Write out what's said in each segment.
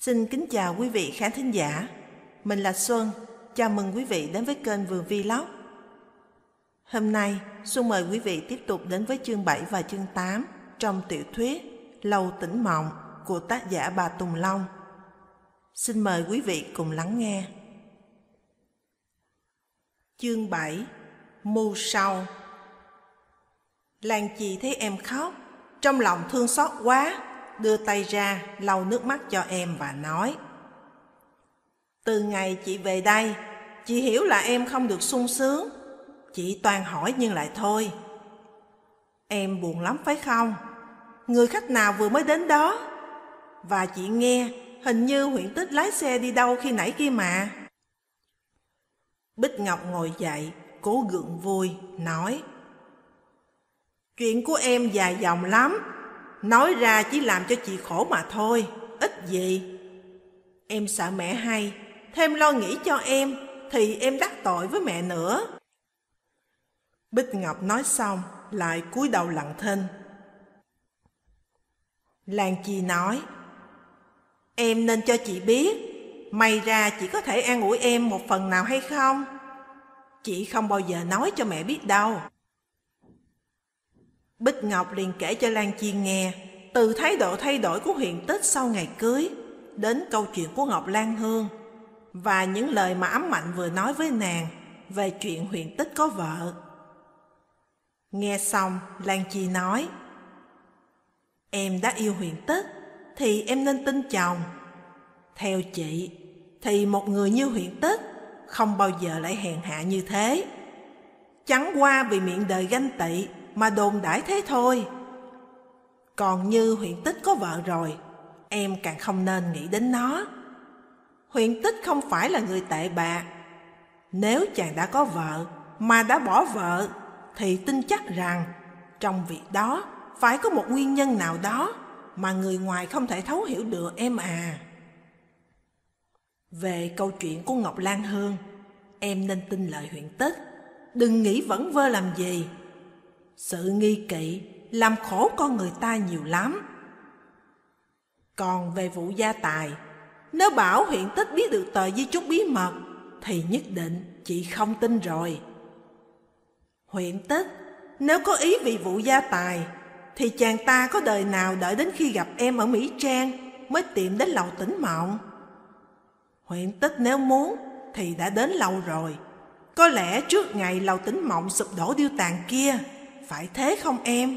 Xin kính chào quý vị khán thính giả. Mình là Xuân. Chào mừng quý vị đến với kênh Vườn Vlog. Hôm nay, Xuân mời quý vị tiếp tục đến với chương 7 và chương 8 trong tiểu thuyết Lầu Tỉnh Mộng của tác giả bà Tùng Long. Xin mời quý vị cùng lắng nghe. Chương 7 Mưu sau Lan chị thấy em khóc, trong lòng thương xót quá, đưa tay ra lau nước mắt cho em và nói Từ ngày chị về đây, chị hiểu là em không được sung sướng, chị toàn hỏi nhưng lại thôi. Em buồn lắm phải không? Người khách nào vừa mới đến đó? Và chị nghe, hình như huyện tích lái xe đi đâu khi nãy kia mà. Bích Ngọc ngồi dậy, cố gượng vui, nói Chuyện của em dài dòng lắm, nói ra chỉ làm cho chị khổ mà thôi, ít gì. Em sợ mẹ hay, thêm lo nghĩ cho em, thì em đắc tội với mẹ nữa. Bích Ngọc nói xong, lại cúi đầu lặng thinh. Lan Chi nói, Em nên cho chị biết, may ra chị có thể an ủi em một phần nào hay không? Chị không bao giờ nói cho mẹ biết đâu. Bích Ngọc liền kể cho Lan Chi nghe từ thái độ thay đổi của huyền tích sau ngày cưới đến câu chuyện của Ngọc Lan Hương và những lời mà ấm mạnh vừa nói với nàng về chuyện huyền tích có vợ. Nghe xong, Lan Chi nói Em đã yêu huyền tích thì em nên tin chồng. Theo chị, thì một người như huyền tích không bao giờ lại hèn hạ như thế. Chẳng qua vì miệng đời ganh tị mà đồn đãi thế thôi. Còn như huyện tích có vợ rồi, em càng không nên nghĩ đến nó. Huyện tích không phải là người tệ bạc. Nếu chàng đã có vợ mà đã bỏ vợ, thì tin chắc rằng trong việc đó phải có một nguyên nhân nào đó mà người ngoài không thể thấu hiểu được em à. Về câu chuyện của Ngọc Lan Hương, em nên tin lời huyện tích, đừng nghĩ vẫn vơ làm gì. Sự nghi kỵ làm khổ con người ta nhiều lắm. Còn về vụ gia tài, nếu bảo huyện tích biết được tờ di chúc bí mật, thì nhất định chị không tin rồi. Huyện tích, nếu có ý vì vụ gia tài, thì chàng ta có đời nào đợi đến khi gặp em ở Mỹ Trang mới tìm đến lầu tỉnh mộng. Huyện tích nếu muốn thì đã đến lâu rồi. Có lẽ trước ngày lầu tỉnh mộng sụp đổ điêu tàn kia, phải thế không em?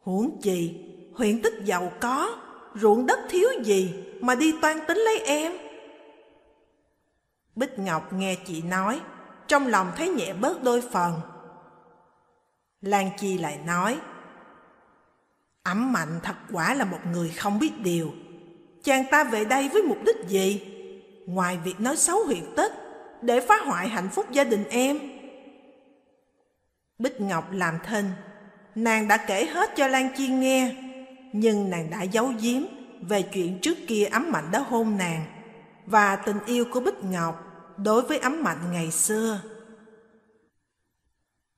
Huống gì huyện tích giàu có, ruộng đất thiếu gì mà đi toan tính lấy em? Bích Ngọc nghe chị nói, trong lòng thấy nhẹ bớt đôi phần. Lan Chi lại nói, ẩm mạnh thật quả là một người không biết điều. Chàng ta về đây với mục đích gì? Ngoài việc nói xấu huyện tích, để phá hoại hạnh phúc gia đình em. Bích Ngọc làm thinh, nàng đã kể hết cho Lan Chi nghe, nhưng nàng đã giấu giếm về chuyện trước kia ấm mạnh đã hôn nàng và tình yêu của Bích Ngọc đối với ấm mạnh ngày xưa.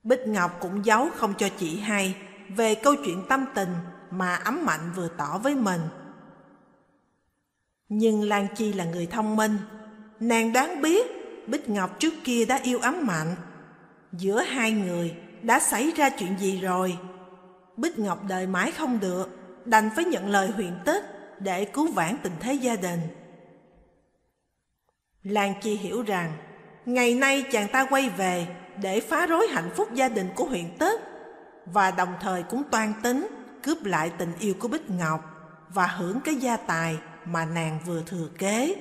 Bích Ngọc cũng giấu không cho chị hay về câu chuyện tâm tình mà ấm mạnh vừa tỏ với mình. Nhưng Lan Chi là người thông minh, nàng đáng biết Bích Ngọc trước kia đã yêu ấm mạnh. Giữa hai người đã xảy ra chuyện gì rồi? Bích Ngọc đợi mãi không được, đành phải nhận lời huyện tích để cứu vãn tình thế gia đình. Lan Chi hiểu rằng, ngày nay chàng ta quay về để phá rối hạnh phúc gia đình của huyện tích và đồng thời cũng toan tính cướp lại tình yêu của Bích Ngọc và hưởng cái gia tài mà nàng vừa thừa kế.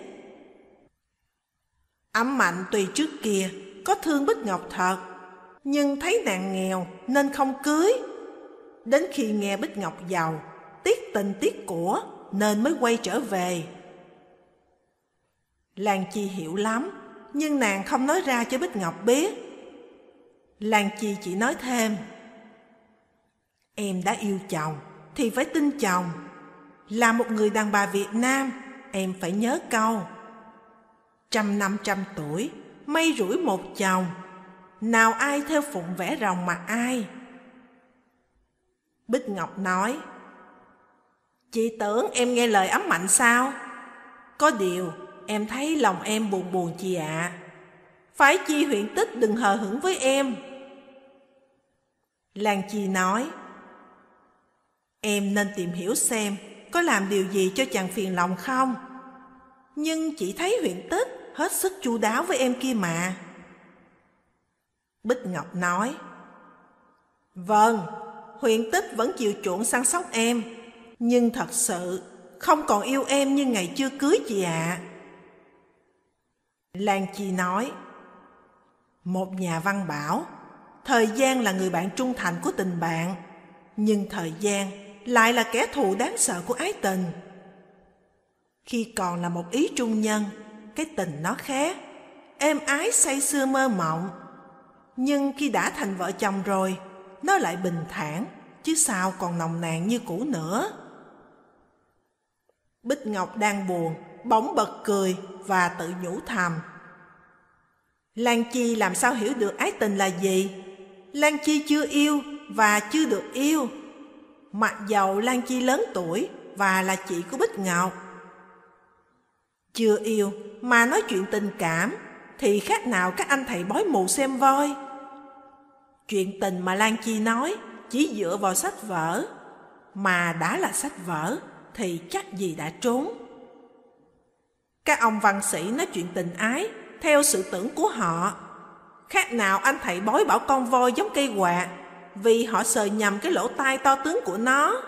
Ấm mạnh tuy trước kia có thương Bích Ngọc thật, nhưng thấy nàng nghèo nên không cưới. Đến khi nghe Bích Ngọc giàu, tiếc tình tiếc của nên mới quay trở về. Lan Chi hiểu lắm, nhưng nàng không nói ra cho Bích Ngọc biết. Lan Chi chỉ nói thêm, Em đã yêu chồng thì phải tin chồng. Là một người đàn bà Việt Nam, em phải nhớ câu. Trăm năm trăm tuổi, mây rủi một chồng, nào ai theo phụng vẽ rồng mà ai. Bích Ngọc nói, Chị tưởng em nghe lời ấm mạnh sao? Có điều, em thấy lòng em buồn buồn chị ạ. Phải chi huyện tích đừng hờ hững với em. Lan Chi nói, Em nên tìm hiểu xem có làm điều gì cho chàng phiền lòng không. Nhưng chỉ thấy huyện tích hết sức chu đáo với em kia mà. Bích Ngọc nói, Vâng, huyện tích vẫn chịu chuộng săn sóc em, nhưng thật sự không còn yêu em như ngày chưa cưới chị ạ. À. Lan Chi nói, Một nhà văn bảo, thời gian là người bạn trung thành của tình bạn, nhưng thời gian lại là kẻ thù đáng sợ của ái tình. Khi còn là một ý trung nhân, cái tình nó khác, êm ái say sưa mơ mộng. Nhưng khi đã thành vợ chồng rồi, nó lại bình thản, chứ sao còn nồng nàn như cũ nữa. Bích Ngọc đang buồn, bỗng bật cười và tự nhủ thầm. Lan Chi làm sao hiểu được ái tình là gì? Lan Chi chưa yêu và chưa được yêu. Mặc dầu Lan Chi lớn tuổi và là chị của Bích Ngọc. Chưa yêu mà nói chuyện tình cảm thì khác nào các anh thầy bói mù xem voi. Chuyện tình mà Lan Chi nói chỉ dựa vào sách vở, mà đã là sách vở thì chắc gì đã trốn. Các ông văn sĩ nói chuyện tình ái theo sự tưởng của họ. Khác nào anh thầy bói bảo con voi giống cây quạt vì họ sờ nhầm cái lỗ tai to tướng của nó.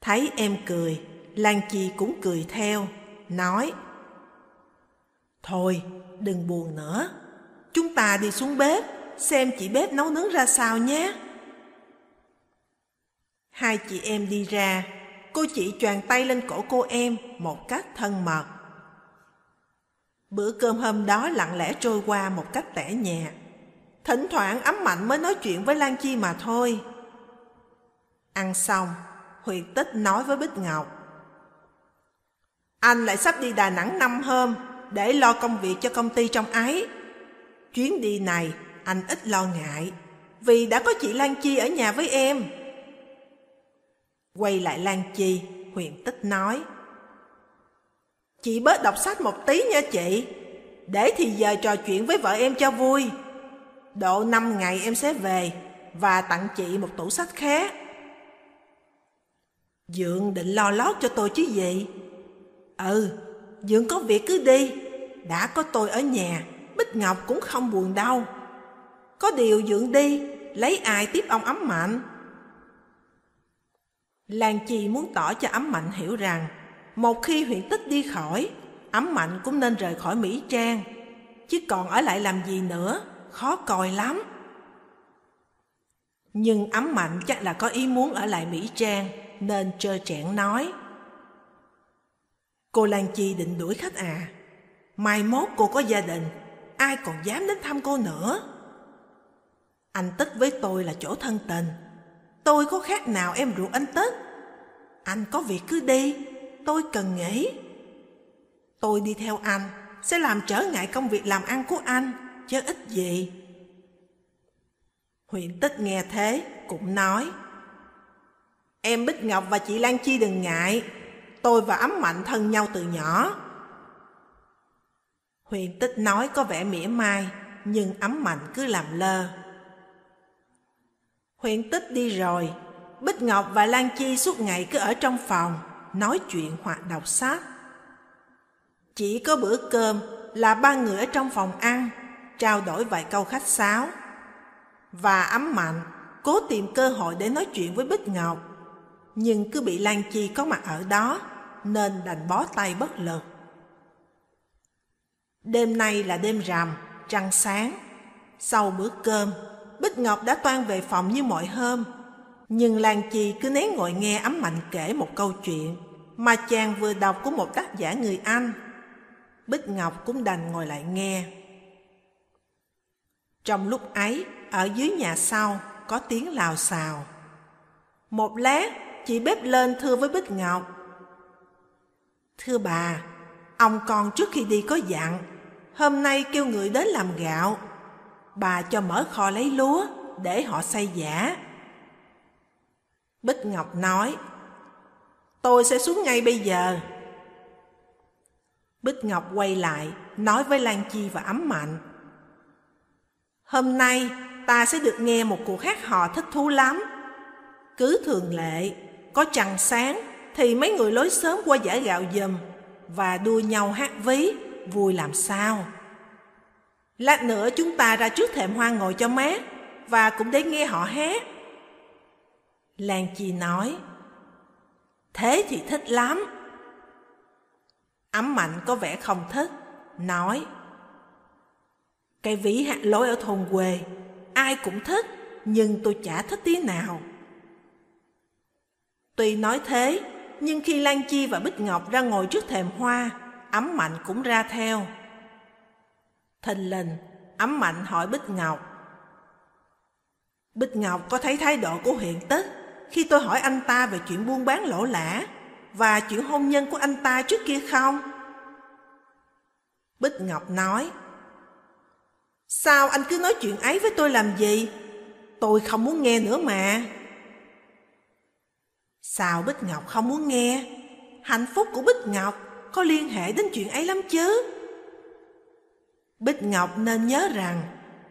Thấy em cười, Lan Chi cũng cười theo, nói Thôi, đừng buồn nữa, chúng ta đi xuống bếp, xem chị bếp nấu nướng ra sao nhé. Hai chị em đi ra, cô chị choàng tay lên cổ cô em một cách thân mật. Bữa cơm hôm đó lặng lẽ trôi qua một cách tẻ nhẹ. Thỉnh thoảng ấm mạnh mới nói chuyện với Lan Chi mà thôi. Ăn xong, Huyệt Tích nói với Bích Ngọc. Anh lại sắp đi Đà Nẵng năm hôm để lo công việc cho công ty trong ấy. Chuyến đi này anh ít lo ngại vì đã có chị Lan Chi ở nhà với em. Quay lại Lan Chi, Huyền Tích nói. Chị bớt đọc sách một tí nha chị, để thì giờ trò chuyện với vợ em cho vui. Độ năm ngày em sẽ về và tặng chị một tủ sách khác. Dượng định lo lót cho tôi chứ gì? Ừ, Dượng có việc cứ đi, đã có tôi ở nhà, Bích Ngọc cũng không buồn đâu. Có điều Dượng đi, lấy ai tiếp ông ấm mạnh? Lan Chi muốn tỏ cho ấm mạnh hiểu rằng, một khi huyện tích đi khỏi, ấm mạnh cũng nên rời khỏi Mỹ Trang, chứ còn ở lại làm gì nữa, khó coi lắm. Nhưng ấm mạnh chắc là có ý muốn ở lại Mỹ Trang, nên trơ trẽn nói. Cô Lan Chi định đuổi khách à? Mai mốt cô có gia đình, ai còn dám đến thăm cô nữa? Anh Tích với tôi là chỗ thân tình. Tôi có khác nào em ruột anh Tích? Anh có việc cứ đi, tôi cần nghỉ. Tôi đi theo anh, sẽ làm trở ngại công việc làm ăn của anh, chứ ít gì. Huyện Tích nghe thế, cũng nói. Em Bích Ngọc và chị Lan Chi đừng ngại, tôi và ấm mạnh thân nhau từ nhỏ. Huyền tích nói có vẻ mỉa mai, nhưng ấm mạnh cứ làm lơ. Huyền tích đi rồi, Bích Ngọc và Lan Chi suốt ngày cứ ở trong phòng, nói chuyện hoặc đọc sách. Chỉ có bữa cơm là ba người ở trong phòng ăn, trao đổi vài câu khách sáo. Và ấm mạnh, cố tìm cơ hội để nói chuyện với Bích Ngọc, nhưng cứ bị Lan Chi có mặt ở đó, nên đành bó tay bất lực. Đêm nay là đêm rằm, trăng sáng. Sau bữa cơm, Bích Ngọc đã toan về phòng như mọi hôm. Nhưng Lan Chi cứ nén ngồi nghe ấm mạnh kể một câu chuyện mà chàng vừa đọc của một tác giả người Anh. Bích Ngọc cũng đành ngồi lại nghe. Trong lúc ấy, ở dưới nhà sau có tiếng lào xào. Một lát, chị bếp lên thưa với Bích Ngọc. Thưa bà, ông con trước khi đi có dặn, hôm nay kêu người đến làm gạo. Bà cho mở kho lấy lúa, để họ xây giả. Bích Ngọc nói, tôi sẽ xuống ngay bây giờ. Bích Ngọc quay lại, nói với Lan Chi và Ấm Mạnh. Hôm nay ta sẽ được nghe một cuộc hát hò thích thú lắm. Cứ thường lệ, có trăng sáng thì mấy người lối sớm qua giải gạo dùm và đua nhau hát ví, vui làm sao. Lát nữa chúng ta ra trước thềm hoa ngồi cho mát và cũng để nghe họ hát. Lan Chi nói, Thế thì thích lắm. Ấm mạnh có vẻ không thích, nói, Cái ví hạ lối ở thôn quê, ai cũng thích, nhưng tôi chả thích tí nào. Tuy nói thế, nhưng khi Lan Chi và Bích Ngọc ra ngồi trước thềm hoa, ấm mạnh cũng ra theo. Thình lình, ấm mạnh hỏi Bích Ngọc. Bích Ngọc có thấy thái độ của huyện tích khi tôi hỏi anh ta về chuyện buôn bán lỗ lã và chuyện hôn nhân của anh ta trước kia không? Bích Ngọc nói, Sao anh cứ nói chuyện ấy với tôi làm gì? Tôi không muốn nghe nữa mà. Sao Bích Ngọc không muốn nghe? Hạnh phúc của Bích Ngọc có liên hệ đến chuyện ấy lắm chứ. Bích Ngọc nên nhớ rằng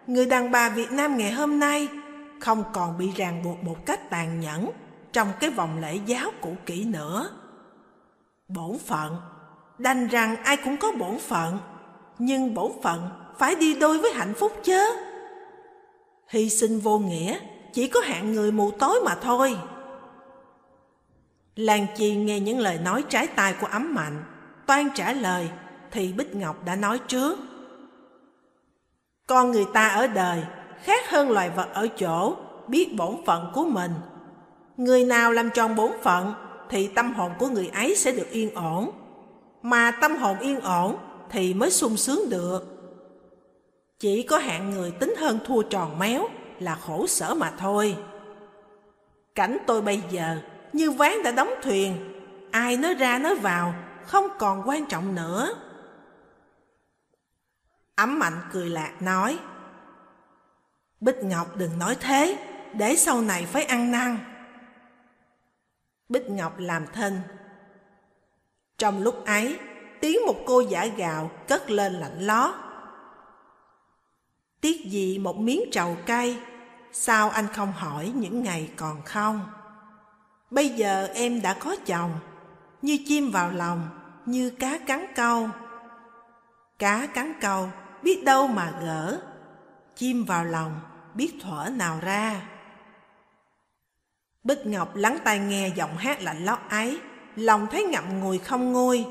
người đàn bà Việt Nam ngày hôm nay không còn bị ràng buộc một cách tàn nhẫn trong cái vòng lễ giáo cũ kỹ nữa. Bổn phận, đành rằng ai cũng có bổn phận, nhưng bổn phận phải đi đôi với hạnh phúc chứ. Hy sinh vô nghĩa, chỉ có hạng người mù tối mà thôi. Lan Chi nghe những lời nói trái tai của ấm mạnh, toan trả lời thì Bích Ngọc đã nói trước. Con người ta ở đời khác hơn loài vật ở chỗ biết bổn phận của mình. Người nào làm tròn bổn phận thì tâm hồn của người ấy sẽ được yên ổn. Mà tâm hồn yên ổn thì mới sung sướng được. Chỉ có hạng người tính hơn thua tròn méo là khổ sở mà thôi. Cảnh tôi bây giờ như ván đã đóng thuyền, ai nói ra nói vào không còn quan trọng nữa. Ấm mạnh cười lạc nói, Bích Ngọc đừng nói thế, để sau này phải ăn năn. Bích Ngọc làm thân. Trong lúc ấy, tiếng một cô giả gạo cất lên lạnh ló. Tiếc gì một miếng trầu cay, sao anh không hỏi những ngày còn không? Bây giờ em đã có chồng, như chim vào lòng, như cá cắn câu. Cá cắn câu, biết đâu mà gỡ, chim vào lòng, biết thuở nào ra. Bích Ngọc lắng tai nghe giọng hát lạnh lót ấy, lòng thấy ngậm ngùi không nguôi.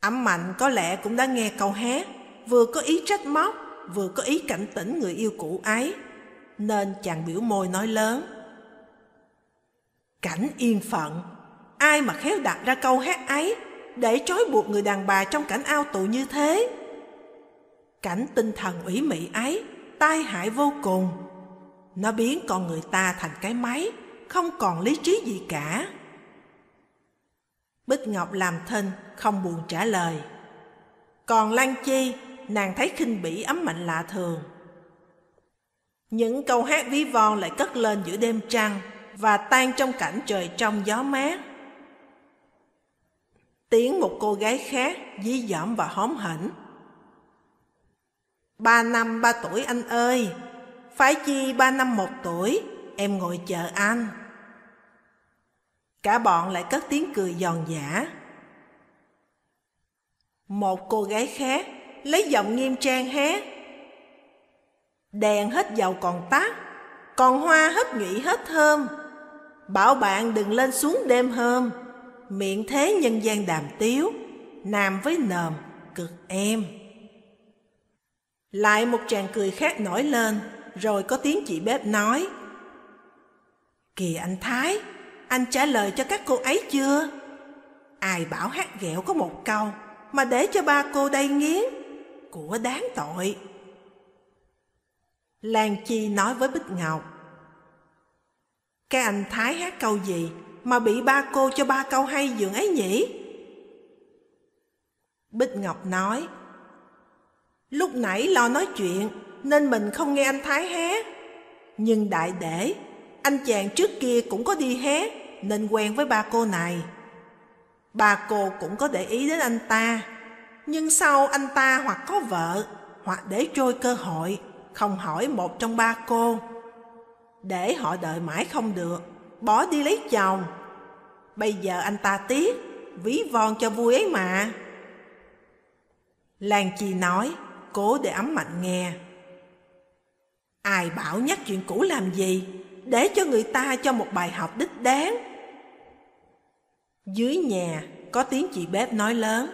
Ấm mạnh có lẽ cũng đã nghe câu hát, vừa có ý trách móc, vừa có ý cảnh tỉnh người yêu cũ ấy, nên chàng biểu môi nói lớn. Cảnh yên phận, ai mà khéo đặt ra câu hát ấy để trói buộc người đàn bà trong cảnh ao tù như thế? Cảnh tinh thần ủy mị ấy, tai hại vô cùng. Nó biến con người ta thành cái máy, không còn lý trí gì cả. Bích Ngọc làm thinh, không buồn trả lời. Còn Lan Chi, nàng thấy khinh bỉ ấm mạnh lạ thường. Những câu hát ví von lại cất lên giữa đêm trăng và tan trong cảnh trời trong gió mát. Tiếng một cô gái khác dí dỏm và hóm hỉnh. Ba năm ba tuổi anh ơi, phải chi ba năm một tuổi, em ngồi chờ anh. Cả bọn lại cất tiếng cười giòn giả. Một cô gái khác lấy giọng nghiêm trang hé. Đèn hết dầu còn tắt, còn hoa hết nhụy hết thơm. Bảo bạn đừng lên xuống đêm hôm, miệng thế nhân gian đàm tiếu, nam với nờm cực em. Lại một tràng cười khác nổi lên, rồi có tiếng chị bếp nói. Kìa anh Thái, anh trả lời cho các cô ấy chưa? Ai bảo hát ghẹo có một câu, mà để cho ba cô đây nghiến, của đáng tội. Lan Chi nói với Bích Ngọc. Cái anh Thái hát câu gì mà bị ba cô cho ba câu hay dường ấy nhỉ? Bích Ngọc nói. Lúc nãy lo nói chuyện nên mình không nghe anh Thái hé Nhưng đại để, anh chàng trước kia cũng có đi hé nên quen với ba cô này. Ba cô cũng có để ý đến anh ta, nhưng sau anh ta hoặc có vợ, hoặc để trôi cơ hội, không hỏi một trong ba cô. Để họ đợi mãi không được, bỏ đi lấy chồng. Bây giờ anh ta tiếc, ví von cho vui ấy mà. Lan Chi nói, cố để ấm mạnh nghe. Ai bảo nhắc chuyện cũ làm gì, để cho người ta cho một bài học đích đáng. Dưới nhà có tiếng chị bếp nói lớn.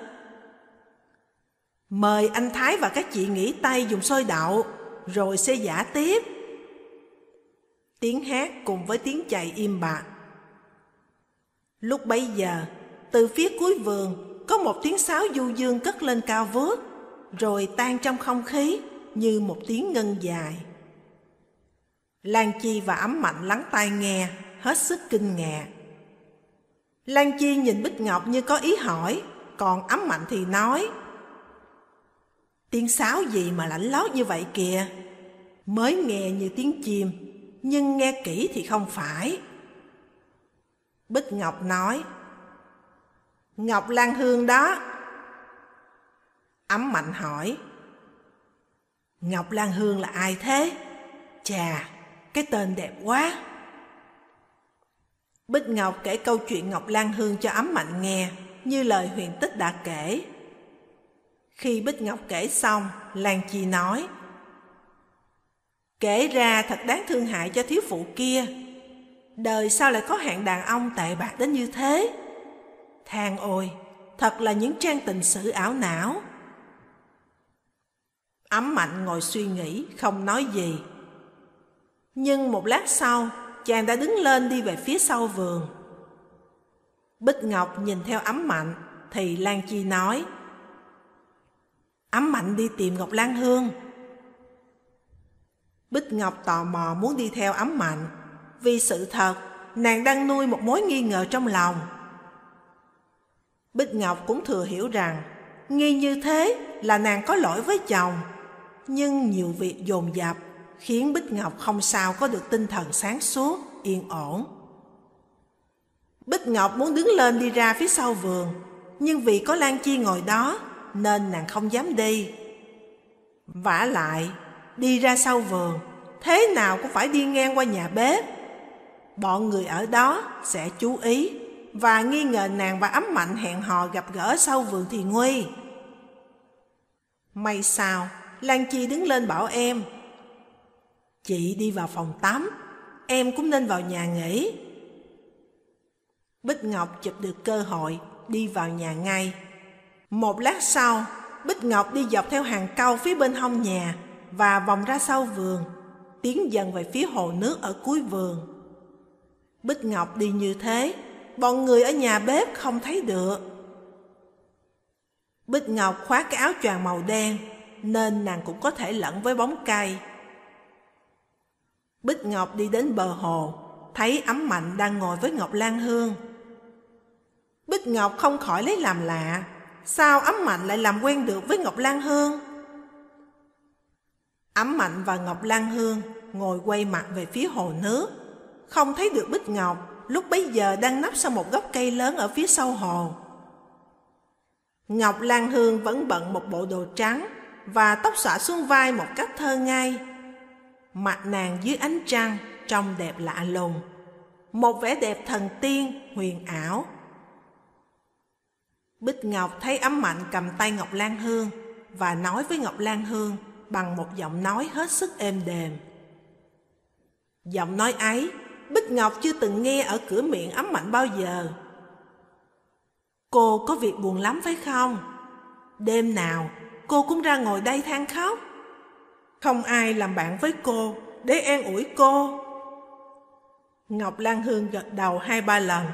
Mời anh Thái và các chị nghỉ tay dùng sôi đậu, rồi sẽ giả tiếp. Tiếng hát cùng với tiếng chạy im bạc. Lúc bấy giờ, từ phía cuối vườn có một tiếng sáo du dương cất lên cao vút, rồi tan trong không khí như một tiếng ngân dài. Lan Chi và Ấm Mạnh lắng tai nghe, hết sức kinh ngạc. Lan Chi nhìn Bích Ngọc như có ý hỏi, còn Ấm Mạnh thì nói Tiếng sáo gì mà lạnh lót như vậy kìa Mới nghe như tiếng chim Nhưng nghe kỹ thì không phải Bích Ngọc nói Ngọc Lan Hương đó Ấm Mạnh hỏi. Ngọc Lan Hương là ai thế? Chà, cái tên đẹp quá. Bích Ngọc kể câu chuyện Ngọc Lan Hương cho Ấm Mạnh nghe Như lời huyền tích đã kể. Khi Bích Ngọc kể xong Lan Chi nói Kể ra thật đáng thương hại cho thiếu phụ kia. Đời sao lại có hạng đàn ông tệ bạc đến như thế. Thang ôi Thật là những trang tình sử ảo não. Ấm mạnh ngồi suy nghĩ, Không nói gì. Nhưng một lát sau, Chàng đã đứng lên đi về phía sau vườn. Bích Ngọc nhìn theo ấm mạnh Thì Lan Chi nói Ấm mạnh đi tìm Ngọc Lan Hương. Bích Ngọc tò mò muốn đi theo ấm mạnh Vì sự thật, Nàng đang nuôi một mối nghi ngờ trong lòng. Bích Ngọc cũng thừa hiểu rằng, Nghi như thế là nàng có lỗi với chồng. Nhưng nhiều việc dồn dập Khiến Bích Ngọc không sao có được tinh thần sáng suốt, yên ổn. Bích Ngọc muốn đứng lên đi ra phía sau vườn Nhưng vì có Lan Chi ngồi đó Nên nàng không dám đi. Vả lại Đi ra sau vườn Thế nào cũng phải đi ngang qua nhà bếp. Bọn người ở đó sẽ chú ý Và nghi ngờ nàng và ấm mạnh hẹn hò gặp gỡ sau vườn thì nguy. May sao Lan Chi đứng lên bảo em, Chị đi vào phòng tắm, Em cũng nên vào nhà nghỉ. Bích Ngọc chụp được cơ hội Đi vào nhà ngay. Một lát sau, Bích Ngọc đi dọc theo hàng cau phía bên hông nhà Và vòng ra sau vườn, Tiến dần về phía hồ nước ở cuối vườn. Bích Ngọc đi như thế, Bọn người ở nhà bếp không thấy được. Bích Ngọc khoác cái áo choàng màu đen nên nàng cũng có thể lẫn với bóng cây Bích Ngọc đi đến bờ hồ, Thấy ấm mạnh đang ngồi với Ngọc Lan Hương. Bích Ngọc không khỏi lấy làm lạ, Sao ấm mạnh lại làm quen được với Ngọc Lan Hương? Ấm mạnh và Ngọc Lan Hương ngồi quay mặt về phía hồ nước. Không thấy được Bích Ngọc, lúc bấy giờ đang nấp sau một gốc cây lớn ở phía sau hồ. Ngọc Lan Hương vẫn bận một bộ đồ trắng và tóc xõa xuống vai một cách thơ ngay Mặt nàng dưới ánh trăng, trông đẹp lạ lùng. Một vẻ đẹp thần tiên, huyền ảo. Bích Ngọc thấy ấm mạnh cầm tay Ngọc Lan Hương Và nói với Ngọc Lan Hương bằng một giọng nói hết sức êm đềm. Giọng nói ấy, Bích Ngọc chưa từng nghe ở cửa miệng ấm mạnh bao giờ. Cô có việc buồn lắm phải không? Đêm nào cô cũng ra ngồi đây than khóc không ai làm bạn với cô để an ủi cô. Ngọc Lan Hương gật đầu hai ba lần,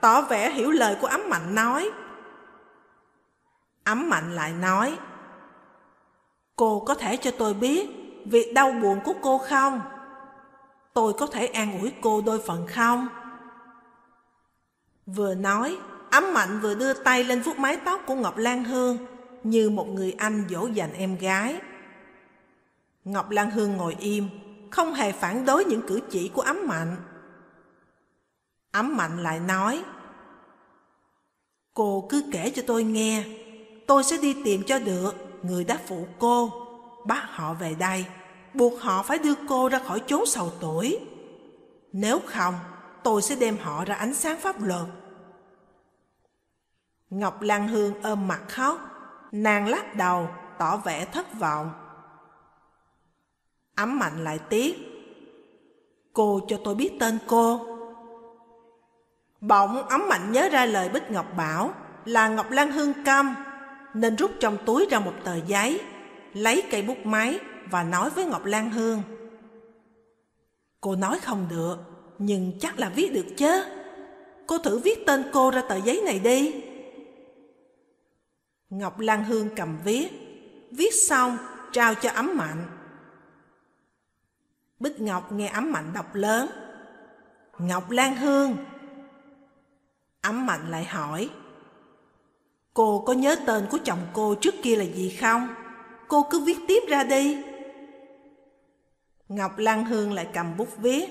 tỏ vẻ hiểu lời của ấm mạnh nói. Ấm mạnh lại nói, Cô có thể cho tôi biết việc đau buồn của cô không? Tôi có thể an ủi cô đôi phần không? Vừa nói, ấm mạnh vừa đưa tay lên vuốt mái tóc của Ngọc Lan Hương như một người anh dỗ dành em gái. Ngọc Lan Hương ngồi im, không hề phản đối những cử chỉ của ấm mạnh. Ấm mạnh lại nói, Cô cứ kể cho tôi nghe, tôi sẽ đi tìm cho được người đã phụ cô, bắt họ về đây, buộc họ phải đưa cô ra khỏi chốn sầu tuổi. Nếu không, tôi sẽ đem họ ra ánh sáng pháp luật. Ngọc Lan Hương ôm mặt khóc, nàng lắc đầu, tỏ vẻ thất vọng. Ấm mạnh lại tiếc. Cô cho tôi biết tên cô. Bỗng ấm mạnh nhớ ra lời Bích Ngọc bảo là Ngọc Lan Hương câm, nên rút trong túi ra một tờ giấy, lấy cây bút máy và nói với Ngọc Lan Hương. Cô nói không được, nhưng chắc là viết được chứ. Cô thử viết tên cô ra tờ giấy này đi. Ngọc Lan Hương cầm viết, viết xong trao cho ấm mạnh. Bích Ngọc nghe ấm mạnh đọc lớn. Ngọc Lan Hương. Ấm mạnh lại hỏi. Cô có nhớ tên của chồng cô trước kia là gì không? Cô cứ viết tiếp ra đi. Ngọc Lan Hương lại cầm bút viết.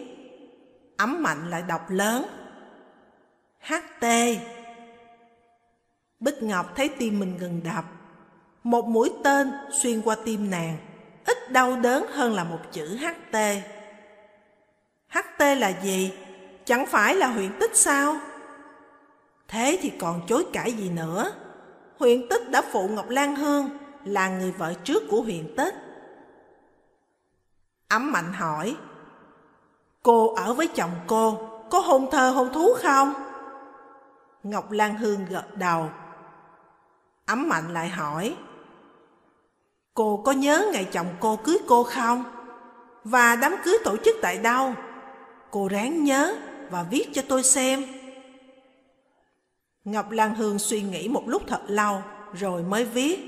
Ấm mạnh lại đọc lớn. HT. Bích Ngọc thấy tim mình ngừng đập. Một mũi tên xuyên qua tim nàng, ít đau đớn hơn là một chữ HT. HT là gì? Chẳng phải là huyện tích sao? Thế thì còn chối cãi gì nữa? Huyện tích đã phụ Ngọc Lan Hương là người vợ trước của huyện tích. Ấm Mạnh hỏi, Cô ở với chồng cô, có hôn thơ hôn thú không? Ngọc Lan Hương gật đầu. Ấm Mạnh lại hỏi, Cô có nhớ ngày chồng cô cưới cô không? Và đám cưới tổ chức tại đâu? Cô ráng nhớ và viết cho tôi xem. Ngọc Lan Hương suy nghĩ một lúc thật lâu rồi mới viết.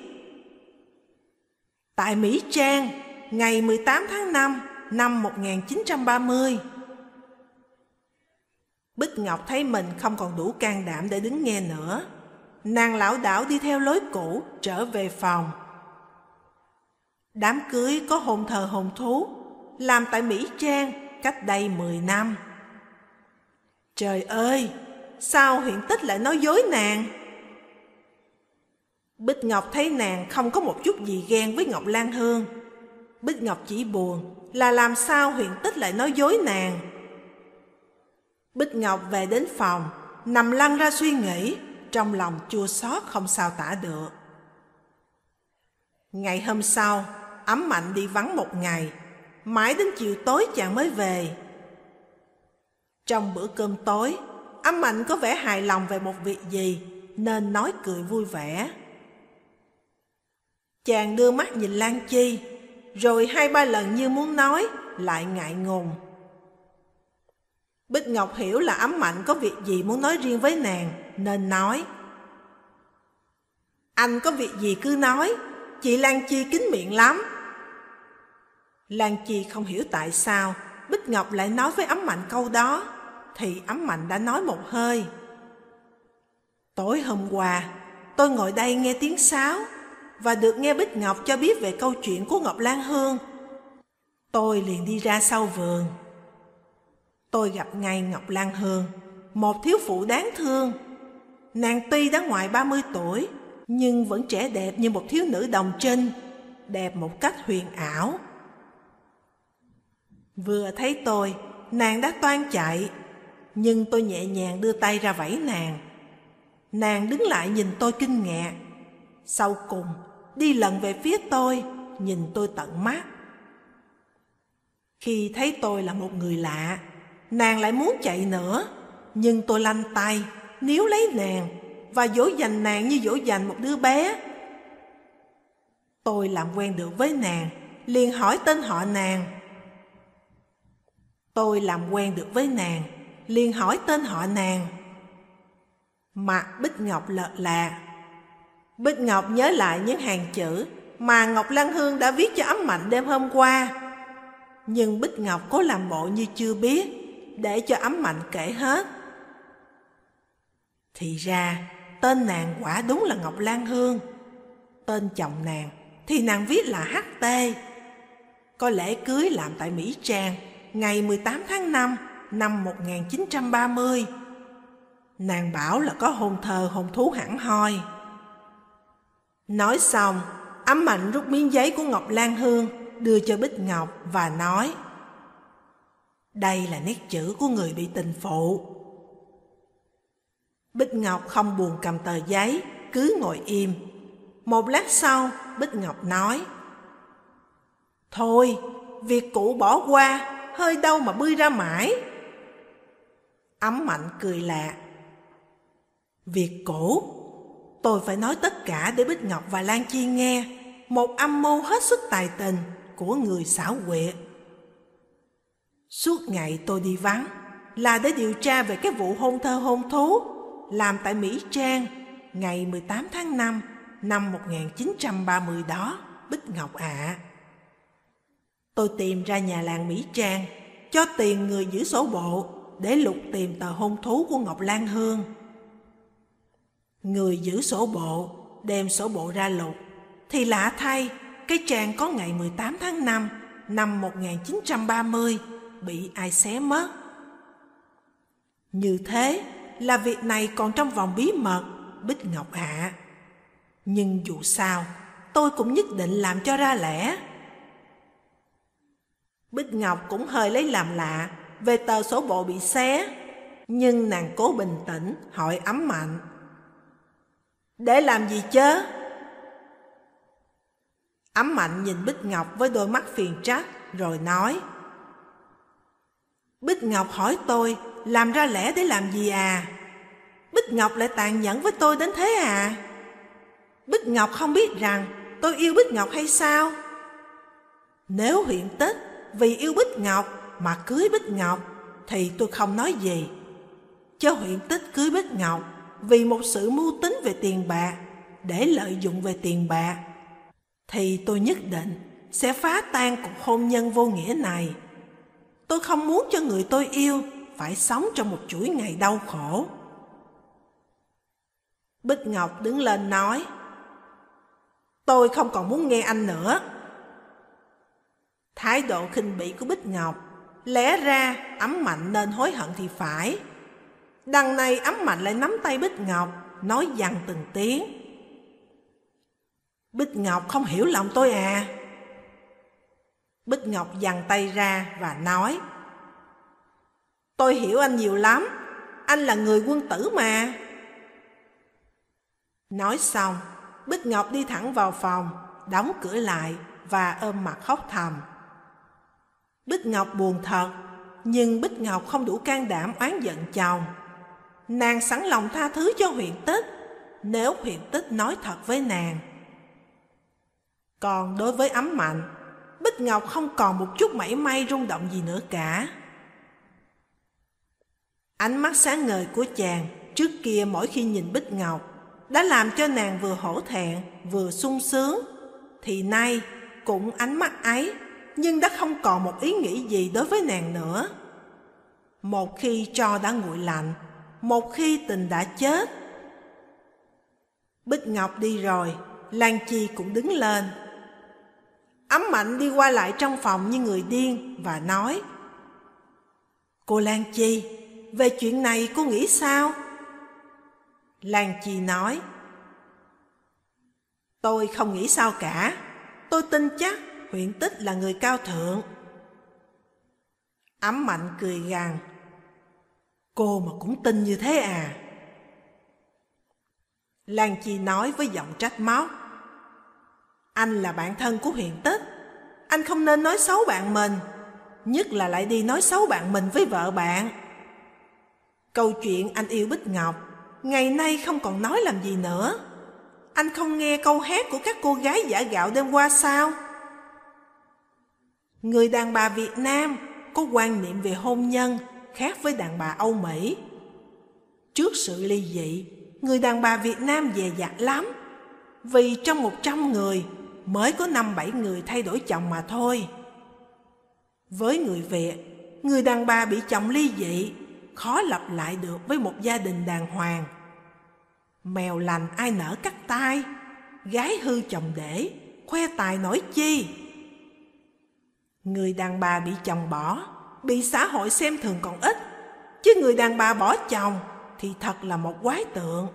Tại Mỹ Trang, ngày 18 tháng 5 năm 1930. Bích Ngọc thấy mình không còn đủ can đảm để đứng nghe nữa. Nàng lão đảo đi theo lối cũ trở về phòng. Đám cưới có hôn thờ hôn thú, làm tại Mỹ Trang cách đây 10 năm. Trời ơi, sao huyện tích lại nói dối nàng? Bích Ngọc thấy nàng không có một chút gì ghen với Ngọc Lan Hương. Bích Ngọc chỉ buồn là làm sao huyện tích lại nói dối nàng. Bích Ngọc về đến phòng, nằm lăn ra suy nghĩ, trong lòng chua xót không sao tả được. Ngày hôm sau, ấm mạnh đi vắng một ngày, mãi đến chiều tối chàng mới về. Trong bữa cơm tối, ấm mạnh có vẻ hài lòng về một việc gì, nên nói cười vui vẻ. Chàng đưa mắt nhìn Lan Chi, rồi hai ba lần như muốn nói, lại ngại ngùng. Bích Ngọc hiểu là ấm mạnh có việc gì muốn nói riêng với nàng, nên nói. Anh có việc gì cứ nói, chị Lan Chi kính miệng lắm. Lan Chi không hiểu tại sao Bích Ngọc lại nói với ấm mạnh câu đó, thì ấm mạnh đã nói một hơi. Tối hôm qua, tôi ngồi đây nghe tiếng sáo, và được nghe Bích Ngọc cho biết về câu chuyện của Ngọc Lan Hương. Tôi liền đi ra sau vườn. Tôi gặp ngay Ngọc Lan Hương, một thiếu phụ đáng thương. Nàng tuy đã ngoài 30 tuổi, nhưng vẫn trẻ đẹp như một thiếu nữ đồng trinh, đẹp một cách huyền ảo. Vừa thấy tôi, nàng đã toan chạy, nhưng tôi nhẹ nhàng đưa tay ra vẫy nàng. Nàng đứng lại nhìn tôi kinh ngạc. Sau cùng, đi lần về phía tôi, nhìn tôi tận mắt. Khi thấy tôi là một người lạ, nàng lại muốn chạy nữa, nhưng tôi lanh tay, níu lấy nàng và dỗ dành nàng như dỗ dành một đứa bé. Tôi làm quen được với nàng, liền hỏi tên họ nàng. Tôi làm quen được với nàng, liền hỏi tên họ nàng. Mặt Bích Ngọc lợt lạ. Bích Ngọc nhớ lại những hàng chữ mà Ngọc Lan Hương đã viết cho ấm mạnh đêm hôm qua. Nhưng Bích Ngọc cố làm bộ như chưa biết, để cho ấm mạnh kể hết. Thì ra, tên nàng quả đúng là Ngọc Lan Hương. Tên chồng nàng thì nàng viết là HT. Có lễ cưới làm tại Mỹ Trang ngày 18 tháng 5 năm 1930. Nàng bảo là có hôn thơ hôn thú hẳn hoi. Nói xong, ấm mạnh rút miếng giấy của Ngọc Lan Hương đưa cho Bích Ngọc và nói Đây là nét chữ của người bị tình phụ. Bích Ngọc không buồn cầm tờ giấy, cứ ngồi im. Một lát sau, Bích Ngọc nói Thôi, việc cũ bỏ qua, hơi đâu mà bươi ra mãi. Ấm mạnh cười lạ. Việc cũ, tôi phải nói tất cả để Bích Ngọc và Lan Chi nghe. Một âm mưu hết sức tài tình của người xảo quyệt. Suốt ngày tôi đi vắng là để điều tra về cái vụ hôn thơ hôn thú làm tại Mỹ Trang ngày 18 tháng 5 năm 1930 đó, Bích Ngọc ạ. À. Tôi tìm ra nhà làng Mỹ Trang, cho tiền người giữ sổ bộ để lục tìm tờ hôn thú của Ngọc Lan Hương. Người giữ sổ bộ đem sổ bộ ra lục, thì lạ thay, cái trang có ngày 18 tháng 5 năm 1930 bị ai xé mất. Như thế là việc này còn trong vòng bí mật, Bích Ngọc ạ. Nhưng dù sao, tôi cũng nhất định làm cho ra lẽ. Bích Ngọc cũng hơi lấy làm lạ về tờ số bộ bị xé, nhưng nàng cố bình tĩnh hỏi ấm mạnh. Để làm gì chớ? Ấm mạnh nhìn Bích Ngọc với đôi mắt phiền trách rồi nói Bích Ngọc hỏi tôi làm ra lẽ để làm gì à? Bích Ngọc lại tàn nhẫn với tôi đến thế à? Bích Ngọc không biết rằng tôi yêu Bích Ngọc hay sao? Nếu huyện tích vì yêu Bích Ngọc mà cưới Bích Ngọc, thì tôi không nói gì. Cho huyện tích cưới Bích Ngọc vì một sự mưu tính về tiền bạc, để lợi dụng về tiền bạc, thì tôi nhất định sẽ phá tan cuộc hôn nhân vô nghĩa này. Tôi không muốn cho người tôi yêu phải sống trong một chuỗi ngày đau khổ. Bích Ngọc đứng lên nói, Tôi không còn muốn nghe anh nữa. Thái độ khinh bỉ của Bích Ngọc lẽ ra, ấm mạnh nên hối hận thì phải. Đằng này ấm mạnh lại nắm tay Bích Ngọc, nói dằn từng tiếng. Bích Ngọc không hiểu lòng tôi à? Bích Ngọc dằn tay ra và nói Tôi hiểu anh nhiều lắm, anh là người quân tử mà. Nói xong, Bích Ngọc đi thẳng vào phòng, đóng cửa lại và ôm mặt khóc thầm. Bích Ngọc buồn thật, nhưng Bích Ngọc không đủ can đảm oán giận chồng. Nàng sẵn lòng tha thứ cho huyện tích, nếu huyện tích nói thật với nàng. Còn đối với ấm mạnh, Bích Ngọc không còn một chút mảy may rung động gì nữa cả. Ánh mắt sáng ngời của chàng trước kia mỗi khi nhìn Bích Ngọc đã làm cho nàng vừa hổ thẹn vừa sung sướng, thì nay cũng ánh mắt ấy nhưng đã không còn một ý nghĩ gì đối với nàng nữa. Một khi cho đã nguội lạnh, một khi tình đã chết. Bích Ngọc đi rồi, Lan Chi cũng đứng lên. Ấm Mạnh đi qua lại trong phòng như người điên và nói Cô Lan Chi, về chuyện này cô nghĩ sao? Lan Chi nói Tôi không nghĩ sao cả, tôi tin chắc huyện tích là người cao thượng. Ấm Mạnh cười gằn Cô mà cũng tin như thế à? Lan Chi nói với giọng trách móc anh là bạn thân của huyện Tích Anh không nên nói xấu bạn mình Nhất là lại đi nói xấu bạn mình với vợ bạn Câu chuyện anh yêu Bích Ngọc Ngày nay không còn nói làm gì nữa Anh không nghe câu hát của các cô gái giả gạo đêm qua sao Người đàn bà Việt Nam có quan niệm về hôn nhân khác với đàn bà Âu Mỹ. Trước sự ly dị, người đàn bà Việt Nam dè dặt lắm. Vì trong một trăm người mới có năm bảy người thay đổi chồng mà thôi. Với người Việt, người đàn bà bị chồng ly dị, khó lập lại được với một gia đình đàng hoàng. Mèo lành ai nở cắt tai, gái hư chồng để, khoe tài nổi chi. Người đàn bà bị chồng bỏ, bị xã hội xem thường còn ít, chứ người đàn bà bỏ chồng thì thật là một quái tượng.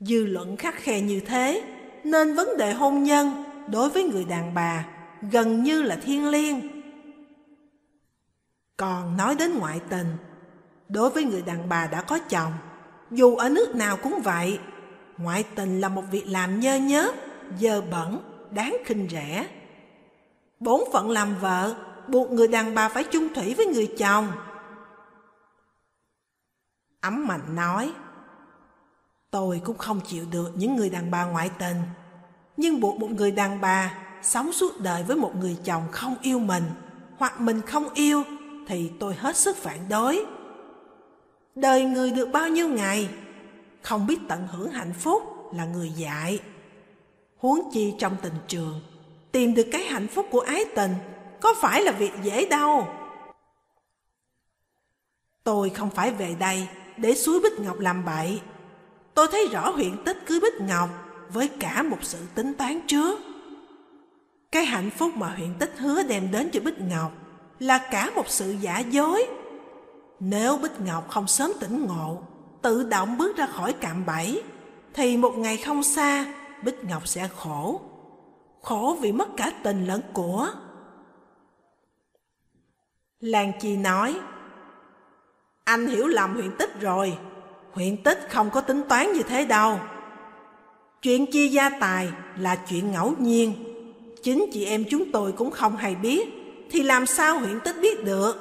Dư luận khắc khe như thế, nên vấn đề hôn nhân đối với người đàn bà gần như là thiên liêng. Còn nói đến ngoại tình, đối với người đàn bà đã có chồng, dù ở nước nào cũng vậy, ngoại tình là một việc làm nhơ nhớp, dơ bẩn, đáng khinh rẻ. Bổn phận làm vợ buộc người đàn bà phải chung thủy với người chồng. Ấm Mạnh nói, tôi cũng không chịu được những người đàn bà ngoại tình, nhưng buộc một người đàn bà sống suốt đời với một người chồng không yêu mình, hoặc mình không yêu, thì tôi hết sức phản đối. Đời người được bao nhiêu ngày, không biết tận hưởng hạnh phúc là người dại. Huống chi trong tình trường, tìm được cái hạnh phúc của ái tình có phải là việc dễ đâu. Tôi không phải về đây để suối Bích Ngọc làm bậy. Tôi thấy rõ huyện tích cưới Bích Ngọc với cả một sự tính toán trước. Cái hạnh phúc mà huyện tích hứa đem đến cho Bích Ngọc là cả một sự giả dối. Nếu Bích Ngọc không sớm tỉnh ngộ, tự động bước ra khỏi cạm bẫy, thì một ngày không xa, Bích Ngọc sẽ khổ. Khổ vì mất cả tình lẫn của. Lan Chi nói, Anh hiểu lầm huyện tích rồi, huyện tích không có tính toán như thế đâu. Chuyện chia gia tài là chuyện ngẫu nhiên, chính chị em chúng tôi cũng không hay biết, thì làm sao huyện tích biết được?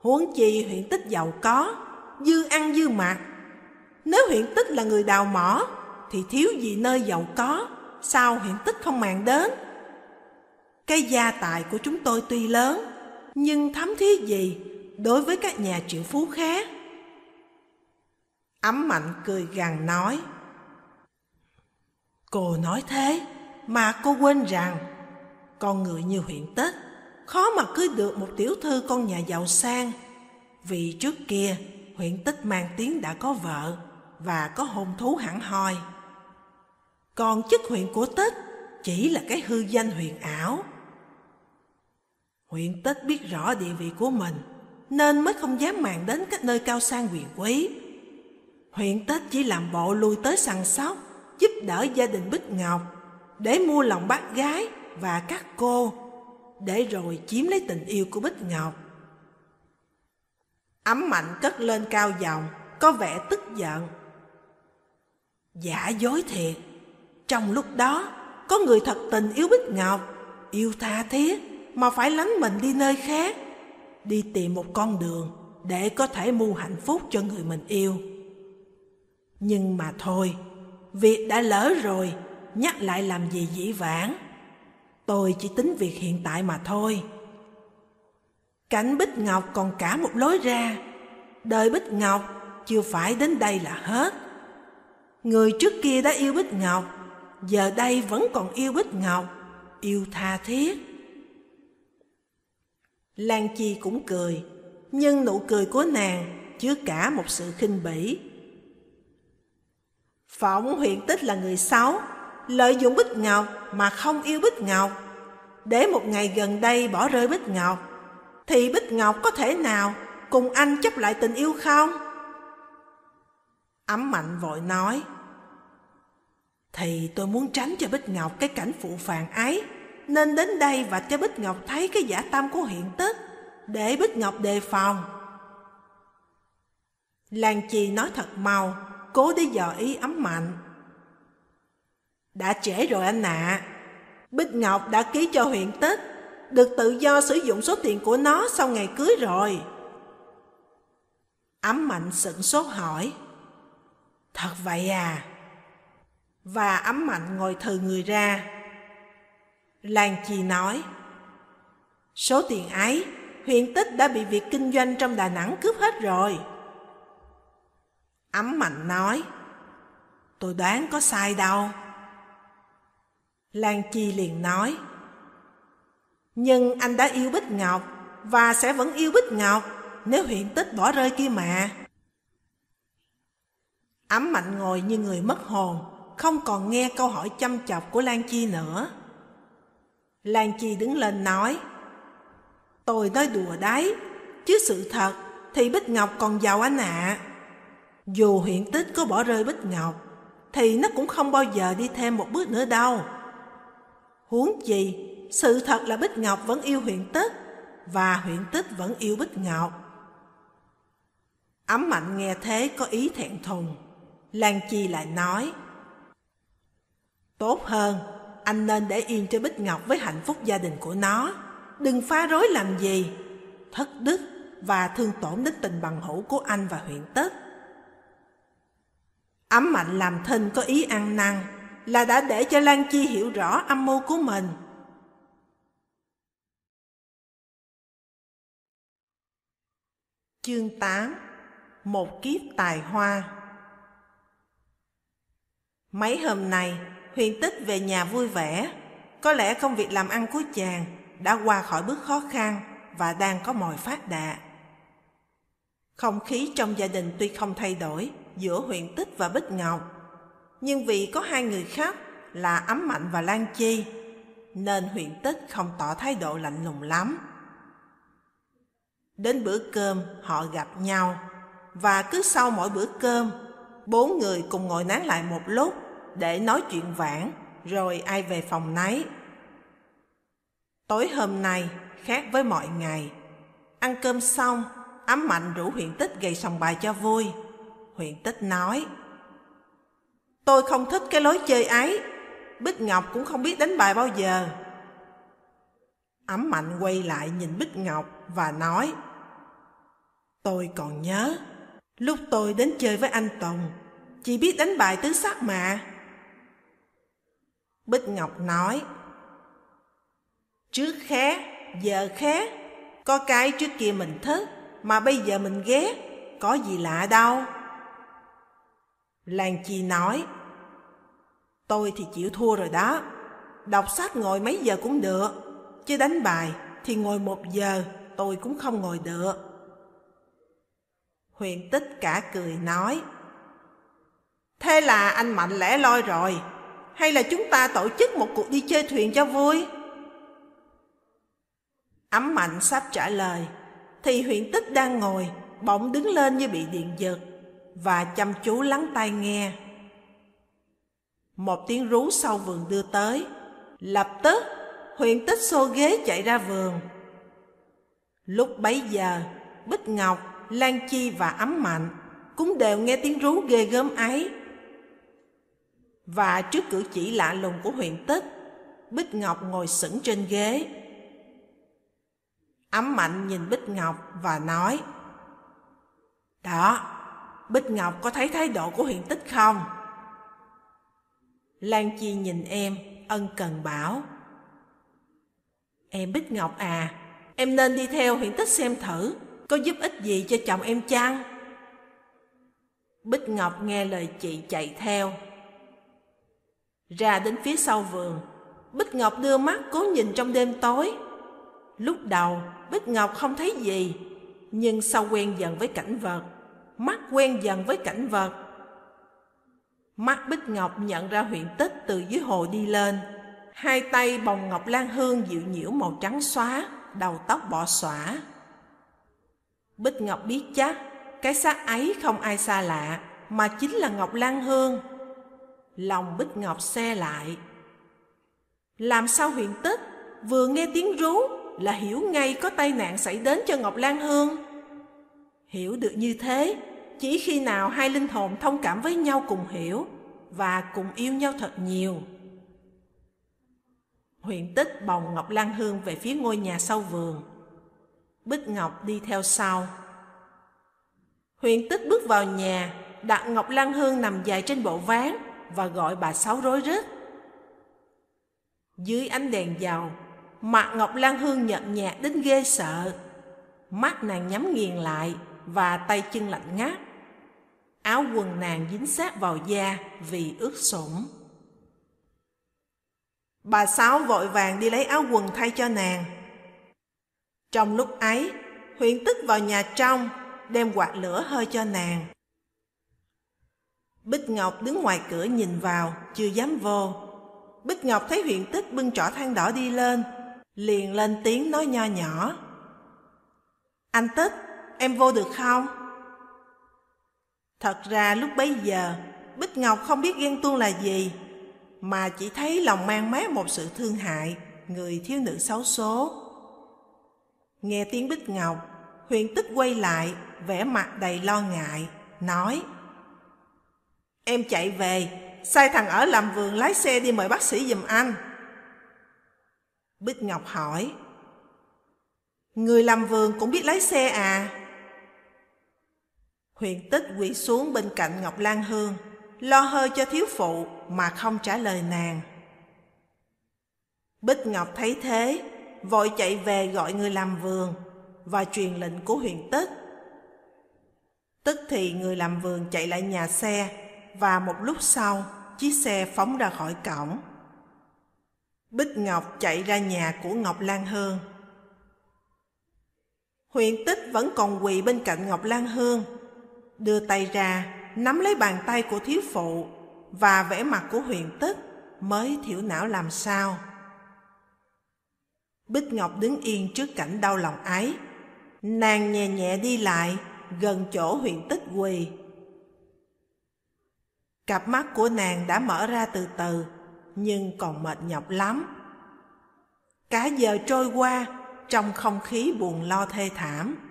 Huống chi huyện tích giàu có, dư ăn dư mặc. Nếu huyện tích là người đào mỏ, thì thiếu gì nơi giàu có, sao huyện tích không màng đến? Cái gia tài của chúng tôi tuy lớn, nhưng thấm thí gì đối với các nhà triệu phú khác? Ấm mạnh cười gằn nói, Cô nói thế, mà cô quên rằng, con người như huyện tích, khó mà cưới được một tiểu thư con nhà giàu sang. Vì trước kia, huyện tích mang tiếng đã có vợ và có hôn thú hẳn hoi. Còn chức huyện của tích chỉ là cái hư danh huyện ảo. Huyện tích biết rõ địa vị của mình nên mới không dám màng đến các nơi cao sang quyền quý. Huyện tích chỉ làm bộ lui tới săn sóc, giúp đỡ gia đình Bích Ngọc để mua lòng bác gái và các cô để rồi chiếm lấy tình yêu của Bích Ngọc. Ấm mạnh cất lên cao giọng, có vẻ tức giận. Giả dối thiệt, trong lúc đó có người thật tình yêu Bích Ngọc, yêu tha thiết mà phải lánh mình đi nơi khác, đi tìm một con đường để có thể mua hạnh phúc cho người mình yêu. Nhưng mà thôi, việc đã lỡ rồi, nhắc lại làm gì dĩ vãng. Tôi chỉ tính việc hiện tại mà thôi. Cảnh Bích Ngọc còn cả một lối ra. Đời Bích Ngọc chưa phải đến đây là hết. Người trước kia đã yêu Bích Ngọc, giờ đây vẫn còn yêu Bích Ngọc, yêu tha thiết. Lan Chi cũng cười, nhưng nụ cười của nàng chứa cả một sự khinh bỉ. Phỏng huyện tích là người xấu, lợi dụng Bích Ngọc mà không yêu Bích Ngọc, để một ngày gần đây bỏ rơi Bích Ngọc, thì Bích Ngọc có thể nào cùng anh chấp lại tình yêu không? Ấm mạnh vội nói, Thì tôi muốn tránh cho Bích Ngọc cái cảnh phụ phàng ấy, nên đến đây và cho Bích Ngọc thấy cái giả tâm của hiện tích, để Bích Ngọc đề phòng. Lan chì nói thật mau, cố để dò ý ấm mạnh. Đã trễ rồi anh ạ. Bích Ngọc đã ký cho huyện tích, được tự do sử dụng số tiền của nó sau ngày cưới rồi. Ấm mạnh sửng sốt hỏi. Thật vậy à? Và ấm mạnh ngồi thừ người ra. Lan Chi nói. Số tiền ấy, huyện tích đã bị việc kinh doanh trong Đà Nẵng cướp hết rồi. Ấm mạnh nói. Tôi đoán có sai đâu. Lan Chi liền nói Nhưng anh đã yêu Bích Ngọc Và sẽ vẫn yêu Bích Ngọc Nếu huyện tích bỏ rơi kia mà Ấm mạnh ngồi như người mất hồn Không còn nghe câu hỏi chăm chọc của Lan Chi nữa Lan Chi đứng lên nói Tôi nói đùa đấy Chứ sự thật thì Bích Ngọc còn giàu anh ạ. Dù huyện tích có bỏ rơi Bích Ngọc, thì nó cũng không bao giờ đi thêm một bước nữa đâu. Huống chi, sự thật là Bích Ngọc vẫn yêu huyện tích, và huyện tích vẫn yêu Bích Ngọc. Ấm mạnh nghe thế có ý thẹn thùng. Lan Chi lại nói, Tốt hơn, anh nên để yên cho Bích Ngọc với hạnh phúc gia đình của nó. Đừng phá rối làm gì. Thất đức và thương tổn đến tình bằng hữu của anh và huyện tích Ấm mạnh làm thinh có ý ăn năn là đã để cho Lan Chi hiểu rõ âm mưu của mình. Chương 8 Một kiếp tài hoa Mấy hôm nay, Huyền Tích về nhà vui vẻ. Có lẽ công việc làm ăn của chàng đã qua khỏi bước khó khăn và đang có mồi phát đạ. Không khí trong gia đình tuy không thay đổi giữa Huyền Tích và Bích Ngọc, nhưng vì có hai người khác là Ấm Mạnh và Lan Chi, nên huyện Tích không tỏ thái độ lạnh lùng lắm. Đến bữa cơm họ gặp nhau và cứ sau mỗi bữa cơm, bốn người cùng ngồi nán lại một lúc để nói chuyện vãn, rồi ai về phòng nấy. Tối hôm nay khác với mọi ngày. Ăn cơm xong, ấm mạnh rủ huyện tích gây sòng bài cho vui. Huyện tích nói, Tôi không thích cái lối chơi ấy, Bích Ngọc cũng không biết đánh bài bao giờ. Ấm mạnh quay lại nhìn Bích Ngọc và nói, Tôi còn nhớ, lúc tôi đến chơi với anh Tùng, chỉ biết đánh bài tứ sắc mà. Bích Ngọc nói, Trước khé giờ khé có cái trước kia mình thích, mà bây giờ mình ghét, có gì lạ đâu. Lan Chi nói, Tôi thì chịu thua rồi đó, đọc sách ngồi mấy giờ cũng được, chứ đánh bài thì ngồi một giờ tôi cũng không ngồi được. Huyền tích cả cười nói, Thế là anh mạnh lẽ loi rồi, hay là chúng ta tổ chức một cuộc đi chơi thuyền cho vui? Ấm mạnh sắp trả lời, thì huyện tích đang ngồi, bỗng đứng lên như bị điện giật, và chăm chú lắng tai nghe. Một tiếng rú sau vườn đưa tới, lập tức huyện tích xô ghế chạy ra vườn. Lúc bấy giờ, Bích Ngọc, Lan Chi và Ấm Mạnh cũng đều nghe tiếng rú ghê gớm ấy. Và trước cử chỉ lạ lùng của huyện tích, Bích Ngọc ngồi sững trên ghế. Ấm mạnh nhìn Bích Ngọc và nói Đó, Bích Ngọc có thấy thái độ của huyện tích không? Lan Chi nhìn em, ân cần bảo Em Bích Ngọc à, em nên đi theo huyện tích xem thử Có giúp ích gì cho chồng em chăng? Bích Ngọc nghe lời chị chạy theo ra đến phía sau vườn, Bích Ngọc đưa mắt cố nhìn trong đêm tối. Lúc đầu, Bích Ngọc không thấy gì, nhưng sau quen dần với cảnh vật, mắt quen dần với cảnh vật. Mắt Bích Ngọc nhận ra huyện tích từ dưới hồ đi lên. Hai tay bồng ngọc lan hương dịu nhiễu màu trắng xóa, đầu tóc bỏ xõa. Bích Ngọc biết chắc, cái xác ấy không ai xa lạ, mà chính là Ngọc Lan Hương lòng Bích Ngọc xe lại. Làm sao huyện tích, vừa nghe tiếng rú là hiểu ngay có tai nạn xảy đến cho Ngọc Lan Hương. Hiểu được như thế, chỉ khi nào hai linh hồn thông cảm với nhau cùng hiểu và cùng yêu nhau thật nhiều. Huyền tích bồng Ngọc Lan Hương về phía ngôi nhà sau vườn. Bích Ngọc đi theo sau. Huyền tích bước vào nhà, đặt Ngọc Lan Hương nằm dài trên bộ ván, và gọi bà Sáu rối rít. Dưới ánh đèn dầu, mặt Ngọc Lan Hương nhận nhạt đến ghê sợ. Mắt nàng nhắm nghiền lại và tay chân lạnh ngắt. Áo quần nàng dính sát vào da vì ướt sũng. Bà Sáu vội vàng đi lấy áo quần thay cho nàng. Trong lúc ấy, huyện tức vào nhà trong, đem quạt lửa hơi cho nàng. Bích Ngọc đứng ngoài cửa nhìn vào, chưa dám vô. Bích Ngọc thấy huyện tích bưng trỏ than đỏ đi lên, liền lên tiếng nói nho nhỏ. Anh Tích, em vô được không? Thật ra lúc bấy giờ, Bích Ngọc không biết ghen tuông là gì, mà chỉ thấy lòng mang mát một sự thương hại, người thiếu nữ xấu số. Nghe tiếng Bích Ngọc, huyền tích quay lại, vẻ mặt đầy lo ngại, nói Em chạy về, sai thằng ở làm vườn lái xe đi mời bác sĩ giùm anh. Bích Ngọc hỏi Người làm vườn cũng biết lái xe à? Huyền tích quỳ xuống bên cạnh Ngọc Lan Hương, lo hơi cho thiếu phụ mà không trả lời nàng. Bích Ngọc thấy thế, vội chạy về gọi người làm vườn và truyền lệnh của huyền tích. Tức thì người làm vườn chạy lại nhà xe và một lúc sau chiếc xe phóng ra khỏi cổng. Bích Ngọc chạy ra nhà của Ngọc Lan Hương. Huyền tích vẫn còn quỳ bên cạnh Ngọc Lan Hương, đưa tay ra nắm lấy bàn tay của thiếu phụ và vẻ mặt của huyền tức mới thiểu não làm sao. Bích Ngọc đứng yên trước cảnh đau lòng ấy. Nàng nhẹ nhẹ đi lại, gần chỗ huyền tích quỳ. Cặp mắt của nàng đã mở ra từ từ, nhưng còn mệt nhọc lắm. Cả giờ trôi qua, trong không khí buồn lo thê thảm.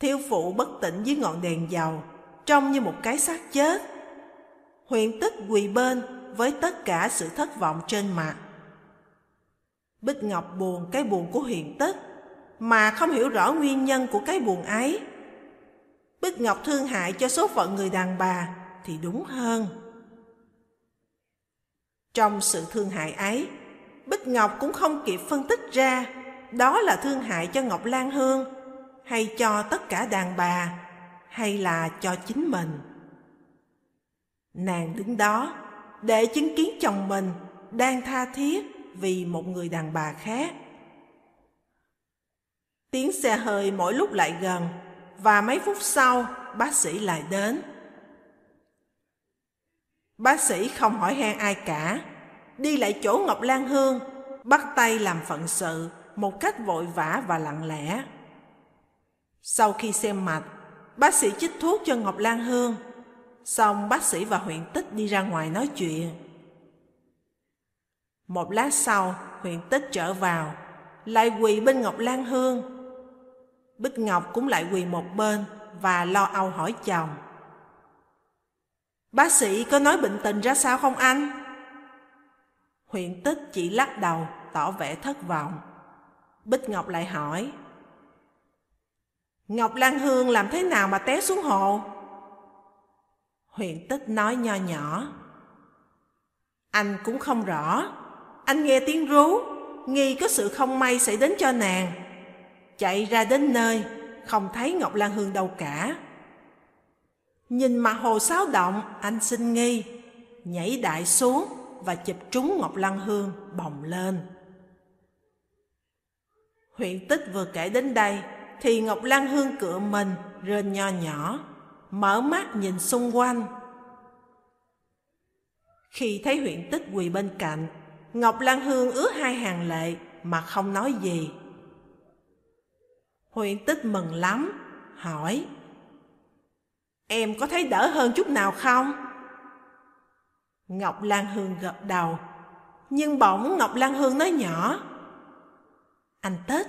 Thiếu phụ bất tỉnh dưới ngọn đèn dầu, trông như một cái xác chết. Huyền tích quỳ bên với tất cả sự thất vọng trên mặt. Bích Ngọc buồn cái buồn của huyền tích, mà không hiểu rõ nguyên nhân của cái buồn ấy. Bích Ngọc thương hại cho số phận người đàn bà thì đúng hơn. Trong sự thương hại ấy, Bích Ngọc cũng không kịp phân tích ra đó là thương hại cho Ngọc Lan Hương hay cho tất cả đàn bà hay là cho chính mình. Nàng đứng đó để chứng kiến chồng mình đang tha thiết vì một người đàn bà khác. Tiếng xe hơi mỗi lúc lại gần và mấy phút sau bác sĩ lại đến. Bác sĩ không hỏi han ai cả, đi lại chỗ Ngọc Lan Hương, bắt tay làm phận sự một cách vội vã và lặng lẽ. Sau khi xem mạch, bác sĩ chích thuốc cho Ngọc Lan Hương, xong bác sĩ và huyện tích đi ra ngoài nói chuyện. Một lát sau, huyện tích trở vào, lại quỳ bên Ngọc Lan Hương. Bích Ngọc cũng lại quỳ một bên và lo âu hỏi chồng. Bác sĩ có nói bệnh tình ra sao không anh? Huyện tích chỉ lắc đầu, tỏ vẻ thất vọng. Bích Ngọc lại hỏi. Ngọc Lan Hương làm thế nào mà té xuống hồ? Huyện tích nói nho nhỏ. Anh cũng không rõ. Anh nghe tiếng rú, nghi có sự không may xảy đến cho nàng. Chạy ra đến nơi, không thấy Ngọc Lan Hương đâu cả. Nhìn mặt hồ xáo động, anh xin nghi, nhảy đại xuống và chụp trúng Ngọc Lan Hương bồng lên. Huyện tích vừa kể đến đây, thì Ngọc Lan Hương cựa mình, rên nho nhỏ, mở mắt nhìn xung quanh. Khi thấy huyện tích quỳ bên cạnh, Ngọc Lan Hương ứa hai hàng lệ mà không nói gì. Huyện tích mừng lắm, hỏi Em có thấy đỡ hơn chút nào không? Ngọc Lan Hương gật đầu, nhưng bỗng Ngọc Lan Hương nói nhỏ Anh Tích,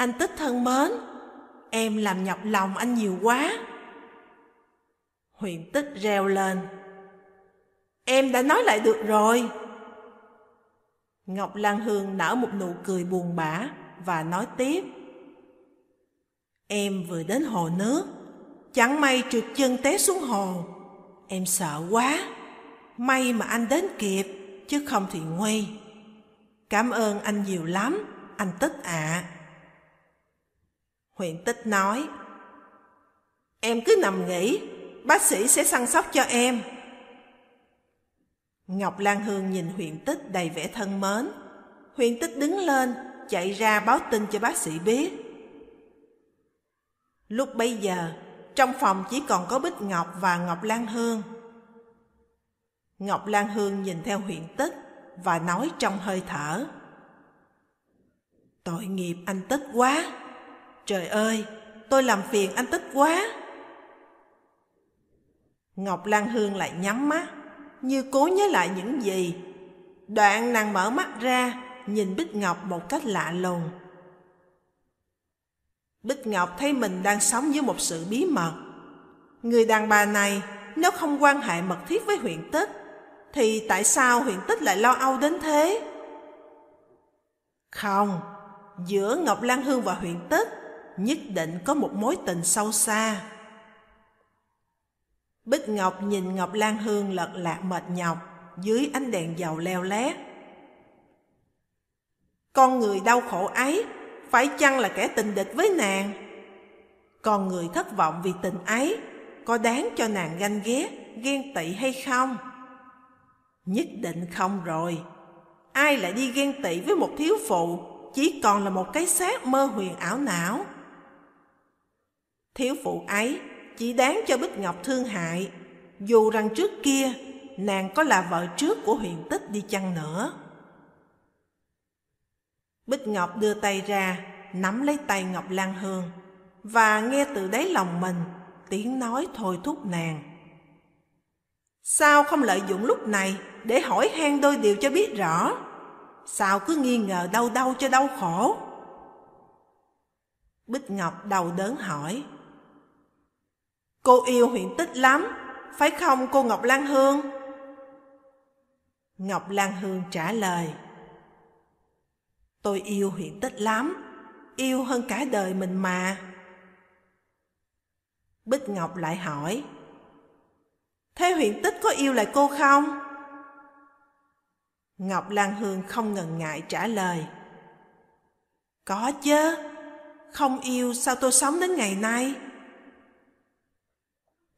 anh Tích thân mến, em làm nhọc lòng anh nhiều quá. Huyền Tích reo lên Em đã nói lại được rồi. Ngọc Lan Hương nở một nụ cười buồn bã và nói tiếp. Em vừa đến hồ nước, chẳng may trượt chân té xuống hồ. Em sợ quá, may mà anh đến kịp, chứ không thì nguy. Cảm ơn anh nhiều lắm, anh Tích ạ. À. Huyện Tích nói, Em cứ nằm nghỉ, bác sĩ sẽ săn sóc cho em. Ngọc Lan Hương nhìn huyện tích đầy vẻ thân mến. Huyện tích đứng lên, chạy ra báo tin cho bác sĩ biết. Lúc bấy giờ, trong phòng chỉ còn có Bích Ngọc và Ngọc Lan Hương. Ngọc Lan Hương nhìn theo huyện tích và nói trong hơi thở. Tội nghiệp anh tích quá, Trời ơi, tôi làm phiền anh Tích quá. Ngọc Lan Hương lại nhắm mắt, như cố nhớ lại những gì. Đoạn nàng mở mắt ra, nhìn Bích Ngọc một cách lạ lùng. Bích Ngọc thấy mình đang sống với một sự bí mật. Người đàn bà này nếu không quan hệ mật thiết với huyện tích, thì tại sao huyện tích lại lo âu đến thế? Không, giữa Ngọc Lan Hương và huyện tích nhất định có một mối tình sâu xa. Bích Ngọc nhìn Ngọc Lan Hương lật lạc mệt nhọc dưới ánh đèn dầu leo lét. Con người đau khổ ấy phải chăng là kẻ tình địch với nàng? Con người thất vọng vì tình ấy có đáng cho nàng ganh ghét, ghen tị hay không? Nhất định không rồi. Ai lại đi ghen tị với một thiếu phụ chỉ còn là một cái xác mơ huyền ảo não? Thiếu phụ ấy chỉ đáng cho Bích Ngọc thương hại, dù rằng trước kia nàng có là vợ trước của huyền tích đi chăng nữa. Bích Ngọc đưa tay ra, nắm lấy tay Ngọc Lan Hương và nghe từ đáy lòng mình tiếng nói thôi thúc nàng. Sao không lợi dụng lúc này để hỏi han đôi điều cho biết rõ? Sao cứ nghi ngờ đau đau cho đau khổ? Bích Ngọc đầu đớn hỏi. Cô yêu huyện tích lắm, phải không cô Ngọc Lan Hương? Ngọc Lan Hương trả lời. Tôi yêu huyện tích lắm, yêu hơn cả đời mình mà. Bích Ngọc lại hỏi Thế huyện tích có yêu lại cô không? Ngọc Lan Hương không ngần ngại trả lời Có chứ Không yêu sao tôi sống đến ngày nay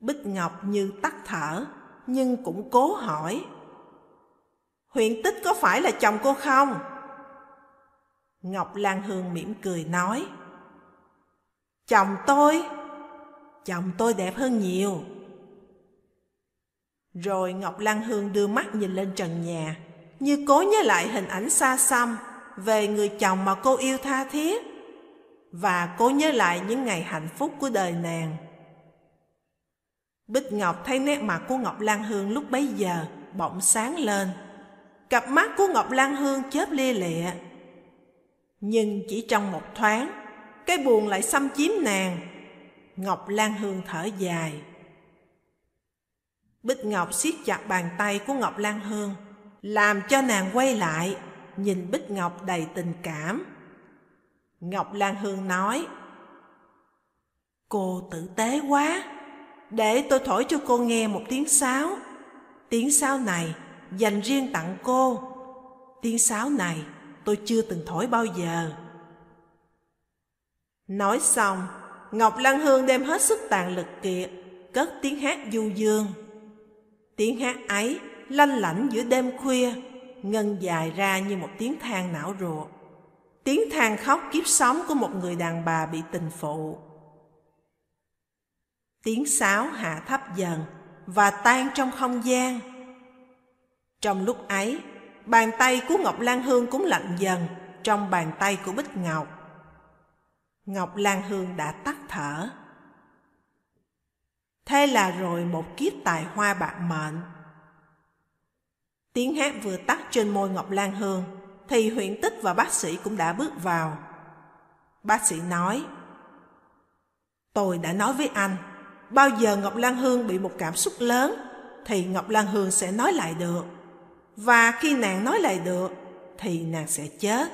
Bích Ngọc như tắt thở, Nhưng cũng cố hỏi. Huyện tích có phải là chồng cô không? Ngọc Lan Hương mỉm cười nói. Chồng tôi Chồng tôi đẹp hơn nhiều. Rồi Ngọc Lan Hương đưa mắt nhìn lên trần nhà, Như cố nhớ lại hình ảnh xa xăm Về người chồng mà cô yêu tha thiết, Và cố nhớ lại những ngày hạnh phúc của đời nàng. Bích Ngọc thấy nét mặt của Ngọc Lan Hương lúc bấy giờ bỗng sáng lên Cặp mắt của Ngọc Lan Hương chớp lia lịa Nhưng chỉ trong một thoáng Cái buồn lại xâm chiếm nàng Ngọc Lan Hương thở dài. Bích Ngọc siết chặt bàn tay của Ngọc Lan Hương, làm cho nàng quay lại, nhìn Bích Ngọc đầy tình cảm. Ngọc Lan Hương nói, Cô tử tế quá, để tôi thổi cho cô nghe một tiếng sáo. Tiếng sáo này dành riêng tặng cô. Tiếng sáo này tôi chưa từng thổi bao giờ. Nói xong, Ngọc Lan Hương đem hết sức tàn lực kiệt, cất tiếng hát du dương. Tiếng hát ấy lanh lảnh giữa đêm khuya, ngân dài ra như một tiếng than não ruột. Tiếng than khóc kiếp sống của một người đàn bà bị tình phụ. Tiếng sáo hạ thấp dần và tan trong không gian. Trong lúc ấy, bàn tay của Ngọc Lan Hương cũng lạnh dần trong bàn tay của Bích Ngọc. Ngọc Lan Hương đã tắt thở. Thế là rồi một kiếp tài hoa bạc mệnh. Tiếng hát vừa tắt trên môi Ngọc Lan Hương, thì huyện tích và bác sĩ cũng đã bước vào. Bác sĩ nói, Tôi đã nói với anh, bao giờ Ngọc Lan Hương bị một cảm xúc lớn, thì Ngọc Lan Hương sẽ nói lại được. Và khi nàng nói lại được, thì nàng sẽ chết.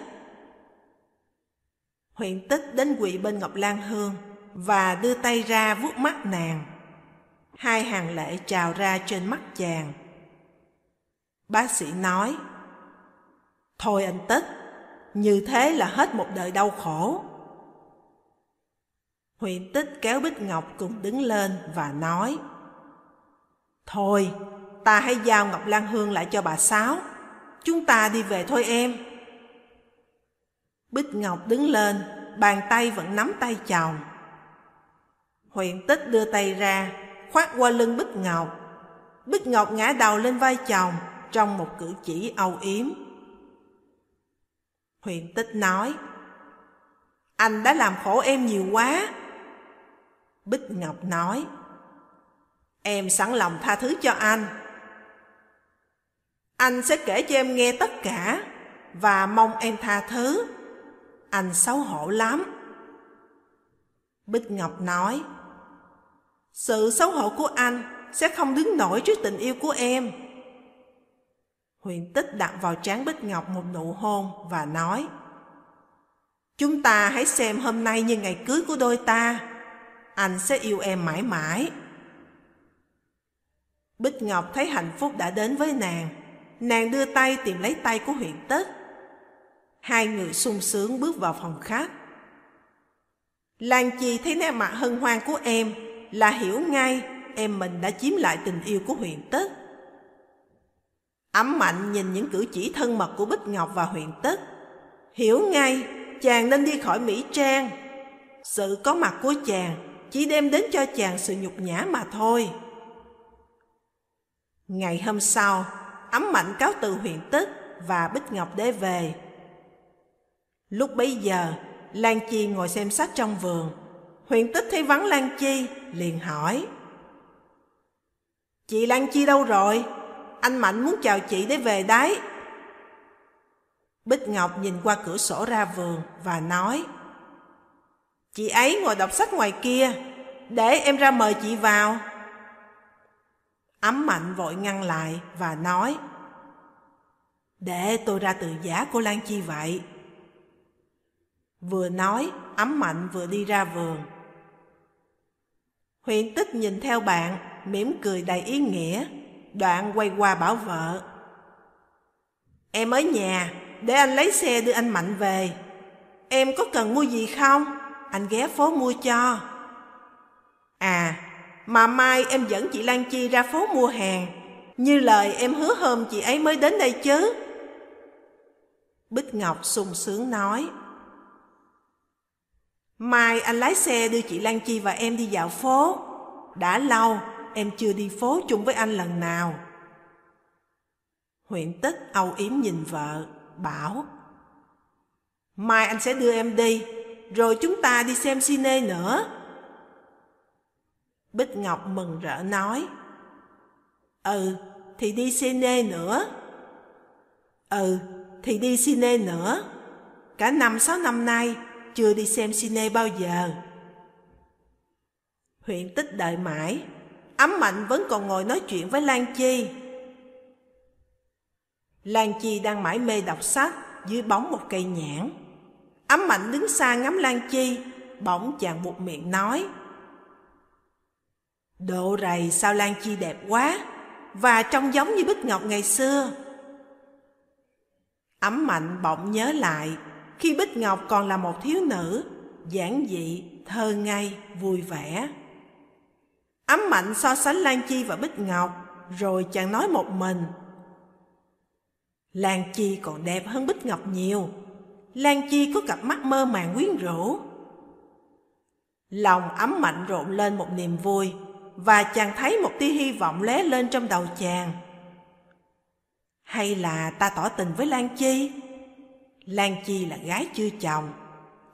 Huyện tích đến quỵ bên Ngọc Lan Hương và đưa tay ra vuốt mắt nàng. Hai hàng lệ trào ra trên mắt chàng. Bác sĩ nói, Thôi anh Tích, như thế là hết một đời đau khổ. Huyện Tích kéo Bích Ngọc cùng đứng lên và nói, Thôi, ta hãy giao Ngọc Lan Hương lại cho bà Sáu. Chúng ta đi về thôi em. Bích Ngọc đứng lên, bàn tay vẫn nắm tay chồng. Huyện tích đưa tay ra, khoát qua lưng Bích Ngọc. Bích Ngọc ngã đầu lên vai chồng trong một cử chỉ âu yếm. Huyện tích nói, Anh đã làm khổ em nhiều quá. Bích Ngọc nói, Em sẵn lòng tha thứ cho anh. Anh sẽ kể cho em nghe tất cả và mong em tha thứ. Anh xấu hổ lắm. Bích Ngọc nói, Sự xấu hổ của anh sẽ không đứng nổi trước tình yêu của em. Huyền tích đặt vào trán Bích Ngọc một nụ hôn và nói, Chúng ta hãy xem hôm nay như ngày cưới của đôi ta. Anh sẽ yêu em mãi mãi. Bích Ngọc thấy hạnh phúc đã đến với nàng. Nàng đưa tay tìm lấy tay của huyện tất. Hai người sung sướng bước vào phòng khách. Lan Chi thấy nét mặt hân hoan của em là hiểu ngay em mình đã chiếm lại tình yêu của huyện tất. Ấm mạnh nhìn những cử chỉ thân mật của Bích Ngọc và huyện tất. Hiểu ngay, chàng nên đi khỏi Mỹ Trang. Sự có mặt của chàng chỉ đem đến cho chàng sự nhục nhã mà thôi. Ngày hôm sau, ấm mạnh cáo từ huyện tức và Bích Ngọc để về. Lúc bấy giờ, Lan Chi ngồi xem sách trong vườn. Huyện tích thấy vắng Lan Chi, liền hỏi. Chị Lan Chi đâu rồi? Anh Mạnh muốn chào chị để về đấy. Bích Ngọc nhìn qua cửa sổ ra vườn và nói Chị ấy ngồi đọc sách ngoài kia, để em ra mời chị vào. Ấm Mạnh vội ngăn lại và nói Để tôi ra từ giả cô Lan Chi vậy. Vừa nói, Ấm Mạnh vừa đi ra vườn. Huyện tích nhìn theo bạn, mỉm cười đầy ý nghĩa, đoạn quay qua bảo vợ. Em ở nhà, để anh lấy xe đưa anh Mạnh về. Em có cần mua gì không? Anh ghé phố mua cho. À, mà mai em dẫn chị Lan Chi ra phố mua hàng. Như lời em hứa hôm chị ấy mới đến đây chứ. Bích Ngọc sung sướng nói. Mai anh lái xe đưa chị Lan Chi và em đi dạo phố. Đã lâu em chưa đi phố chung với anh lần nào. Huyện tích âu yếm nhìn vợ bảo Mai anh sẽ đưa em đi, rồi chúng ta đi xem cine nữa. Bích Ngọc mừng rỡ nói Ừ, thì đi cine nữa. Ừ, thì đi cine nữa. Cả năm sáu năm nay chưa đi xem cine bao giờ. Huyện tích đợi mãi, ấm mạnh vẫn còn ngồi nói chuyện với Lan Chi. Lan Chi đang mãi mê đọc sách dưới bóng một cây nhãn. Ấm Mạnh đứng xa ngắm Lan Chi, bỗng chàng buộc miệng nói. Độ rầy sao Lan Chi đẹp quá, và trông giống như Bích Ngọc ngày xưa. Ấm Mạnh bỗng nhớ lại, khi Bích Ngọc còn là một thiếu nữ, giản dị, thơ ngây, vui vẻ. Ấm Mạnh so sánh Lan Chi và Bích Ngọc, rồi chàng nói một mình – Lan Chi còn đẹp hơn Bích Ngọc nhiều. Lan Chi có cặp mắt mơ màng quyến rũ. Lòng ấm mạnh rộn lên một niềm vui và chàng thấy một tia hy vọng lé lên trong đầu chàng. Hay là ta tỏ tình với Lan Chi? Lan Chi là gái chưa chồng,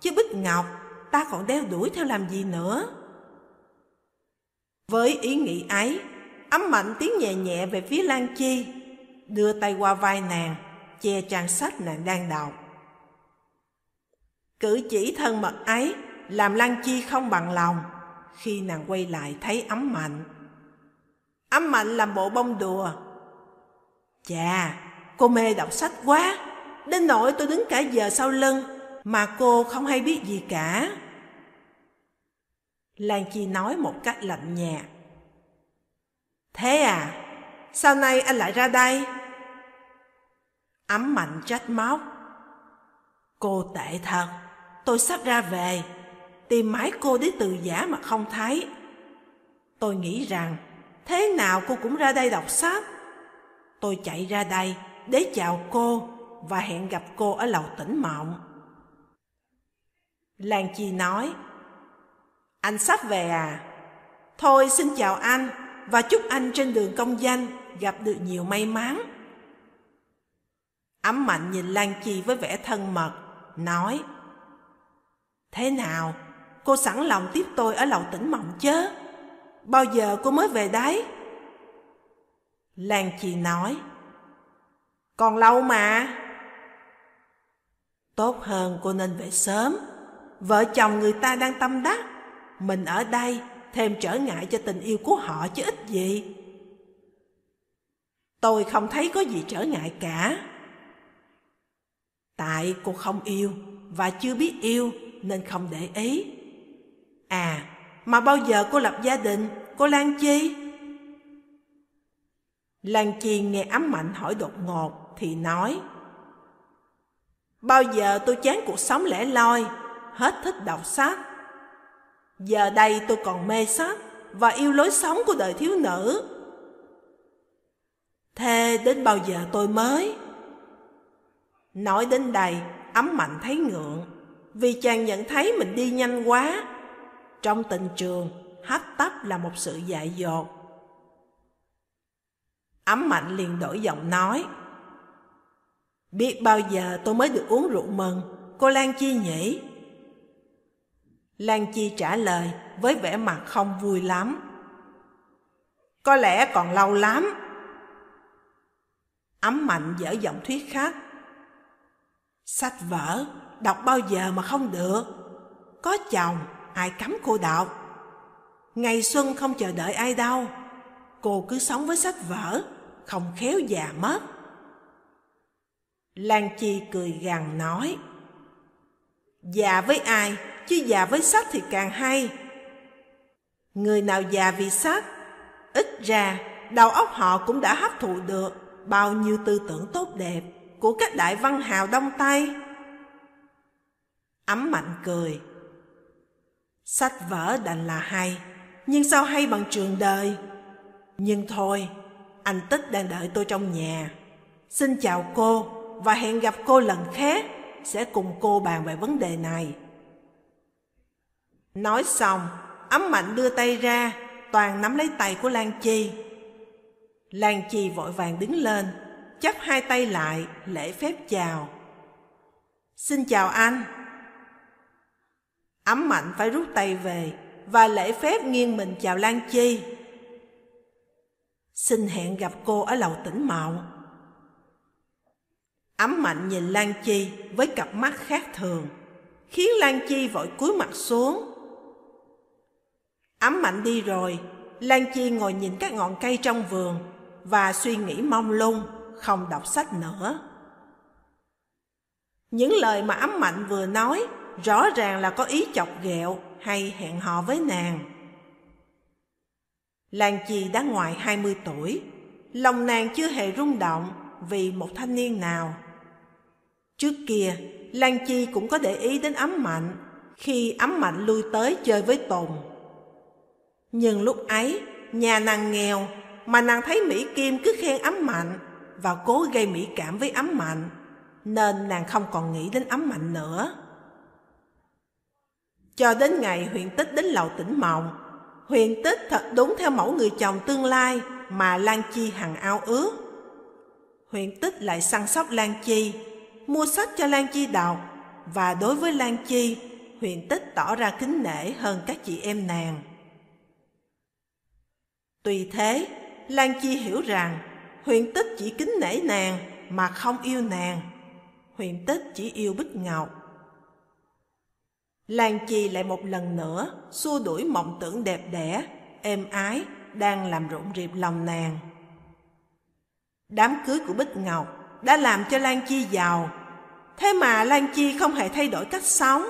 chứ Bích Ngọc ta còn đeo đuổi theo làm gì nữa? Với ý nghĩ ấy, ấm mạnh tiến nhẹ nhẹ về phía Lan Chi đưa tay qua vai nàng, che trang sách nàng đang đọc. Cử chỉ thân mật ấy làm Lan Chi không bằng lòng khi nàng quay lại thấy ấm mạnh. Ấm mạnh làm bộ bông đùa. Chà, cô mê đọc sách quá, đến nỗi tôi đứng cả giờ sau lưng mà cô không hay biết gì cả. Lan Chi nói một cách lạnh nhạt. Thế à, Sao nay anh lại ra đây? Ấm mạnh trách móc. Cô tệ thật, tôi sắp ra về, tìm mãi cô đến từ giả mà không thấy. Tôi nghĩ rằng thế nào cô cũng ra đây đọc sách. Tôi chạy ra đây để chào cô và hẹn gặp cô ở lầu tỉnh mộng. Lan Chi nói, anh sắp về à? Thôi xin chào anh và chúc anh trên đường công danh gặp được nhiều may mắn. Ấm mạnh nhìn Lan Chi với vẻ thân mật, nói Thế nào? Cô sẵn lòng tiếp tôi ở lầu tỉnh mộng chứ? Bao giờ cô mới về đấy? Lan Chi nói. Còn lâu mà. Tốt hơn cô nên về sớm. Vợ chồng người ta đang tâm đắc. Mình ở đây thêm trở ngại cho tình yêu của họ chứ ít gì. Tôi không thấy có gì trở ngại cả. Tại cô không yêu và chưa biết yêu nên không để ý. À, mà bao giờ cô lập gia đình, cô Lan Chi? Lan Chi nghe ấm mạnh hỏi đột ngột thì nói Bao giờ tôi chán cuộc sống lẻ loi, hết thích đọc sách. Giờ đây tôi còn mê sách và yêu lối sống của đời thiếu nữ. Thế đến bao giờ tôi mới? Nói đến đây, ấm mạnh thấy ngượng, vì chàng nhận thấy mình đi nhanh quá. Trong tình trường, hấp tấp là một sự dại dột. Ấm mạnh liền đổi giọng nói. Biết bao giờ tôi mới được uống rượu mừng, cô Lan Chi nhỉ? Lan Chi trả lời với vẻ mặt không vui lắm. Có lẽ còn lâu lắm. Ấm mạnh dở giọng thuyết khách. Sách vở, đọc bao giờ mà không được. Có chồng, ai cấm cô đọc. Ngày xuân không chờ đợi ai đâu. Cô cứ sống với sách vở, không khéo già mất. Lan Chi cười gằn nói. Già với ai, chứ già với sách thì càng hay. Người nào già vì sách, ít ra đầu óc họ cũng đã hấp thụ được bao nhiêu tư tưởng tốt đẹp của các đại văn hào Đông Tây. Ấm mạnh cười. Sách vở đành là hay, nhưng sao hay bằng trường đời? Nhưng thôi, anh Tích đang đợi tôi trong nhà. Xin chào cô và hẹn gặp cô lần khác sẽ cùng cô bàn về vấn đề này. Nói xong, ấm mạnh đưa tay ra, toàn nắm lấy tay của Lan Chi. Lan Chi vội vàng đứng lên, chắp hai tay lại, lễ phép chào. Xin chào anh. Ấm mạnh phải rút tay về và lễ phép nghiêng mình chào Lan Chi. Xin hẹn gặp cô ở lầu tỉnh Mạo. Ấm mạnh nhìn Lan Chi với cặp mắt khác thường, khiến Lan Chi vội cúi mặt xuống. Ấm mạnh đi rồi, Lan Chi ngồi nhìn các ngọn cây trong vườn và suy nghĩ mong lung, không đọc sách nữa. Những lời mà ấm mạnh vừa nói rõ ràng là có ý chọc ghẹo hay hẹn hò với nàng. Lan Chi đã ngoài 20 tuổi, lòng nàng chưa hề rung động vì một thanh niên nào. Trước kia, Lan Chi cũng có để ý đến ấm mạnh khi ấm mạnh lui tới chơi với Tùng. Nhưng lúc ấy, nhà nàng nghèo mà nàng thấy Mỹ Kim cứ khen ấm mạnh và cố gây mỹ cảm với ấm mạnh, nên nàng không còn nghĩ đến ấm mạnh nữa. Cho đến ngày Huyền tích đến lầu tỉnh mộng, huyền tích thật đúng theo mẫu người chồng tương lai mà Lan Chi hằng ao ước. Huyền tích lại săn sóc Lan Chi, mua sách cho Lan Chi đọc, và đối với Lan Chi, huyền tích tỏ ra kính nể hơn các chị em nàng. Tuy thế, Lan Chi hiểu rằng huyền tích chỉ kính nể nàng mà không yêu nàng. Huyền tích chỉ yêu Bích Ngọc Lan Chi lại một lần nữa xua đuổi mộng tưởng đẹp đẽ, êm ái đang làm rộn rịp lòng nàng. Đám cưới của Bích Ngọc đã làm cho Lan Chi giàu, thế mà Lan Chi không hề thay đổi cách sống.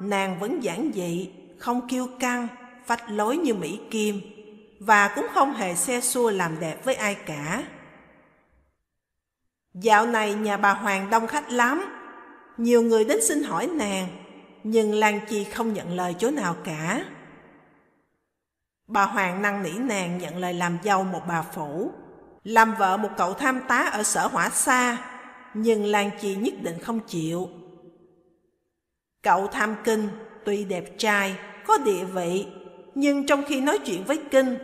Nàng vẫn giản dị, không kiêu căng, phách lối như Mỹ Kim, và cũng không hề xe xua làm đẹp với ai cả. Dạo này nhà bà Hoàng đông khách lắm, nhiều người đến xin hỏi nàng nhưng Lan Chi không nhận lời chỗ nào cả. Bà Hoàng năn nỉ nàng nhận lời làm dâu một bà phủ, làm vợ một cậu tham tá ở sở hỏa xa, nhưng Lan Chi nhất định không chịu. Cậu tham kinh, tuy đẹp trai, có địa vị, nhưng trong khi nói chuyện với kinh,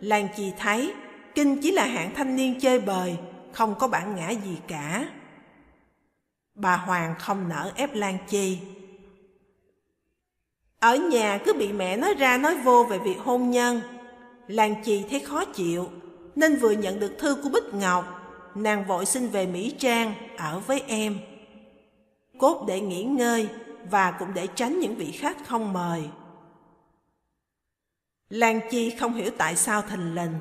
Lan Chi thấy kinh chỉ là hạng thanh niên chơi bời, không có bản ngã gì cả. Bà Hoàng không nỡ ép Lan Chi. Ở nhà cứ bị mẹ nói ra nói vô về việc hôn nhân. Lan Chi thấy khó chịu, nên vừa nhận được thư của Bích Ngọc, nàng vội xin về Mỹ Trang ở với em. Cốt để nghỉ ngơi và cũng để tránh những vị khách không mời. Lan Chi không hiểu tại sao thình lình,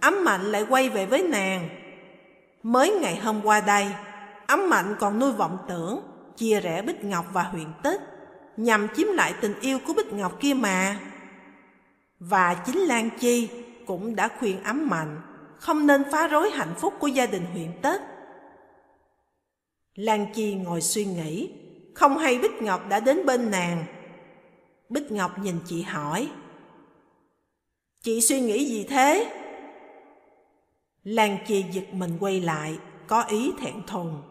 ấm mạnh lại quay về với nàng. Mới ngày hôm qua đây, ấm mạnh còn nuôi vọng tưởng, chia rẽ Bích Ngọc và huyền tích, nhằm chiếm lại tình yêu của Bích Ngọc kia mà. Và chính Lan Chi cũng đã khuyên ấm mạnh không nên phá rối hạnh phúc của gia đình huyện Tết. Lan Chi ngồi suy nghĩ, không hay Bích Ngọc đã đến bên nàng. Bích Ngọc nhìn chị hỏi, Chị suy nghĩ gì thế? Lan Chi giật mình quay lại, có ý thẹn thùng.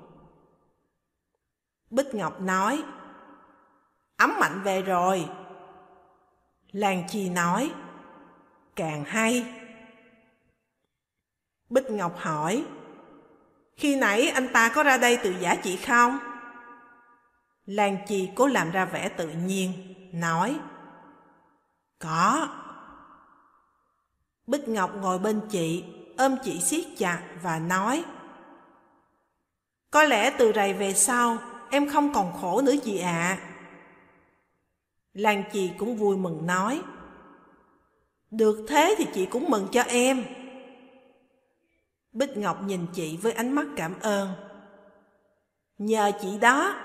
Bích Ngọc nói, Ấm mạnh về rồi. Lan Chi nói, càng hay. Bích Ngọc hỏi, khi nãy anh ta có ra đây tự giả chị không? Lan Chi cố làm ra vẻ tự nhiên, nói, có. Bích Ngọc ngồi bên chị, ôm chị siết chặt và nói, có lẽ từ rày về sau, em không còn khổ nữa chị ạ. À. Lan Chi cũng vui mừng nói, được thế thì chị cũng mừng cho em. Bích Ngọc nhìn chị với ánh mắt cảm ơn. Nhờ chị đó,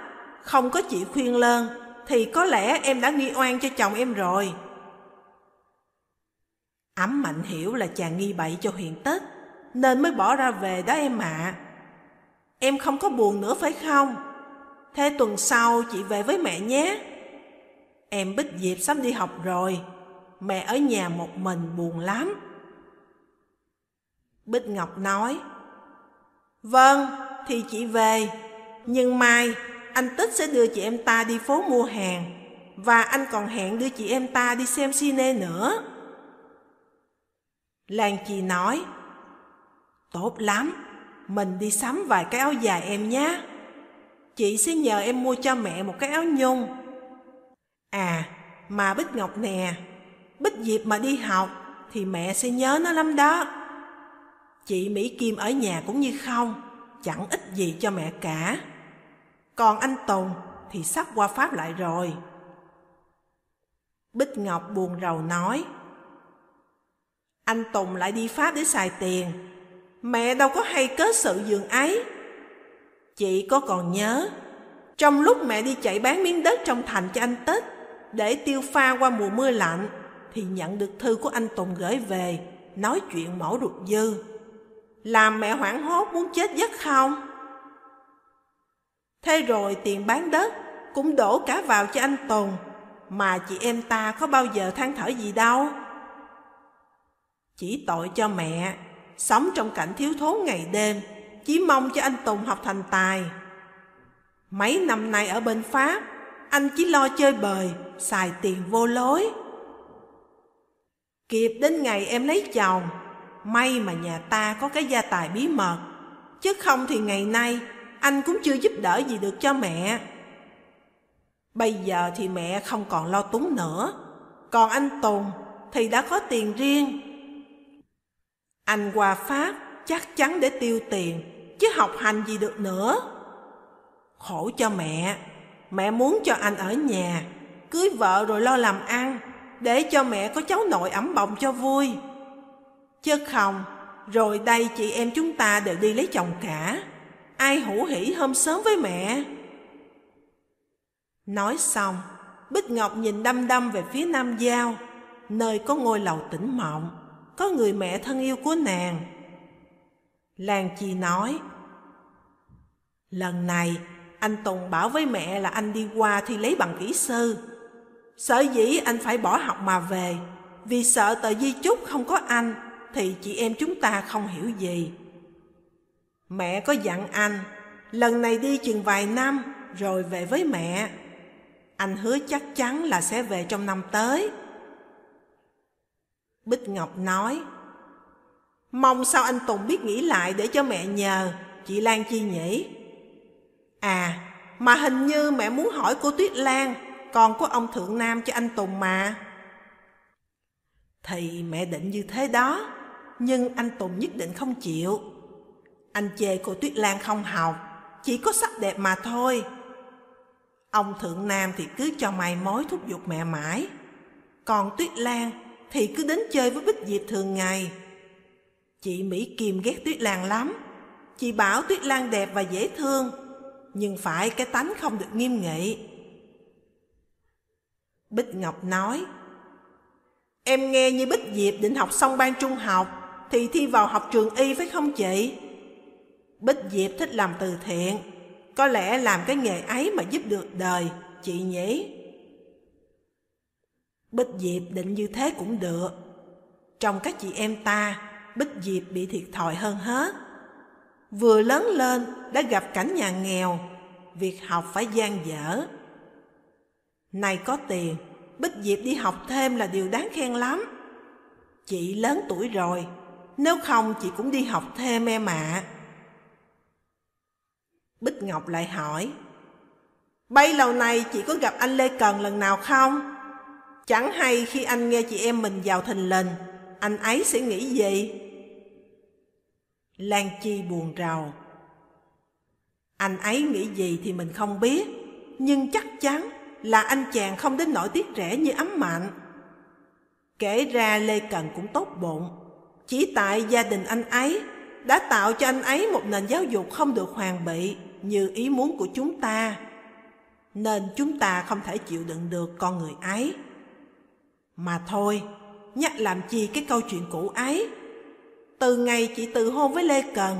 không có chị khuyên lơn, thì có lẽ em đã nghi oan cho chồng em rồi. Ấm mạnh hiểu là chàng nghi bậy cho huyền Tết, nên mới bỏ ra về đó em ạ. Em không có buồn nữa phải không? Thế tuần sau chị về với mẹ nhé. Em Bích Diệp sắp đi học rồi, mẹ ở nhà một mình buồn lắm. Bích Ngọc nói, Vâng, thì chị về, nhưng mai anh Tích sẽ đưa chị em ta đi phố mua hàng, và anh còn hẹn đưa chị em ta đi xem cine nữa. Lan Chi nói, Tốt lắm, mình đi sắm vài cái áo dài em nhé. Chị sẽ nhờ em mua cho mẹ một cái áo nhung. Mà Bích Ngọc nè, Bích Diệp mà đi học thì mẹ sẽ nhớ nó lắm đó. Chị Mỹ Kim ở nhà cũng như không, chẳng ích gì cho mẹ cả. Còn anh Tùng thì sắp qua Pháp lại rồi. Bích Ngọc buồn rầu nói, Anh Tùng lại đi Pháp để xài tiền, mẹ đâu có hay cớ sự giường ấy. Chị có còn nhớ, trong lúc mẹ đi chạy bán miếng đất trong thành cho anh Tết, để tiêu pha qua mùa mưa lạnh, thì nhận được thư của anh Tùng gửi về, nói chuyện mẫu ruột dư. Làm mẹ hoảng hốt muốn chết giấc không? Thế rồi tiền bán đất cũng đổ cả vào cho anh Tùng, mà chị em ta có bao giờ than thở gì đâu. Chỉ tội cho mẹ, sống trong cảnh thiếu thốn ngày đêm, chỉ mong cho anh Tùng học thành tài. Mấy năm nay ở bên Pháp, anh chỉ lo chơi bời, xài tiền vô lối. Kịp đến ngày em lấy chồng, may mà nhà ta có cái gia tài bí mật, chứ không thì ngày nay anh cũng chưa giúp đỡ gì được cho mẹ. Bây giờ thì mẹ không còn lo túng nữa, còn anh Tùng thì đã có tiền riêng. Anh qua Pháp chắc chắn để tiêu tiền, chứ học hành gì được nữa. Khổ cho mẹ, mẹ muốn cho anh ở nhà, cưới vợ rồi lo làm ăn, để cho mẹ có cháu nội ấm bồng cho vui. Chứ không, rồi đây chị em chúng ta đều đi lấy chồng cả. Ai hủ hỉ hôm sớm với mẹ? Nói xong, Bích Ngọc nhìn đăm đăm về phía Nam Giao, nơi có ngôi lầu tĩnh mộng, có người mẹ thân yêu của nàng. Lan Chi nói, Lần này, anh Tùng bảo với mẹ là anh đi qua thì lấy bằng kỹ sư. Sở dĩ anh phải bỏ học mà về, vì sợ tờ di chúc không có anh thì chị em chúng ta không hiểu gì. Mẹ có dặn anh, lần này đi chừng vài năm rồi về với mẹ. Anh hứa chắc chắn là sẽ về trong năm tới. Bích Ngọc nói, Mong sao anh Tùng biết nghĩ lại để cho mẹ nhờ, chị Lan Chi nhỉ? À, mà hình như mẹ muốn hỏi cô Tuyết Lan con của ông Thượng Nam cho anh Tùng mà. Thì mẹ định như thế đó, nhưng anh Tùng nhất định không chịu. Anh chê cô Tuyết Lan không học, chỉ có sắc đẹp mà thôi. Ông Thượng Nam thì cứ cho mày mối thúc giục mẹ mãi. Còn Tuyết Lan thì cứ đến chơi với Bích Diệp thường ngày. Chị Mỹ Kim ghét Tuyết Lan lắm. Chị bảo Tuyết Lan đẹp và dễ thương, nhưng phải cái tánh không được nghiêm nghị. Bích Ngọc nói, Em nghe như Bích Diệp định học xong ban trung học, thì thi vào học trường y phải không chị? Bích Diệp thích làm từ thiện, có lẽ làm cái nghề ấy mà giúp được đời, chị nhỉ? Bích Diệp định như thế cũng được. Trong các chị em ta, Bích Diệp bị thiệt thòi hơn hết. Vừa lớn lên đã gặp cảnh nhà nghèo, việc học phải gian dở. Này có tiền, Bích Diệp đi học thêm là điều đáng khen lắm. Chị lớn tuổi rồi, nếu không chị cũng đi học thêm em ạ. Bích Ngọc lại hỏi, Bấy lâu nay chị có gặp anh Lê Cần lần nào không? Chẳng hay khi anh nghe chị em mình vào thình lình, anh ấy sẽ nghĩ gì? Lan Chi buồn rầu. Anh ấy nghĩ gì thì mình không biết, nhưng chắc chắn là anh chàng không đến nỗi tiếc rẻ như ấm mạnh. Kể ra Lê Cần cũng tốt bụng, chỉ tại gia đình anh ấy đã tạo cho anh ấy một nền giáo dục không được hoàn bị như ý muốn của chúng ta. Nên chúng ta không thể chịu đựng được con người ấy. Mà thôi, nhắc làm chi cái câu chuyện cũ ấy. Từ ngày chị từ hôn với Lê Cần,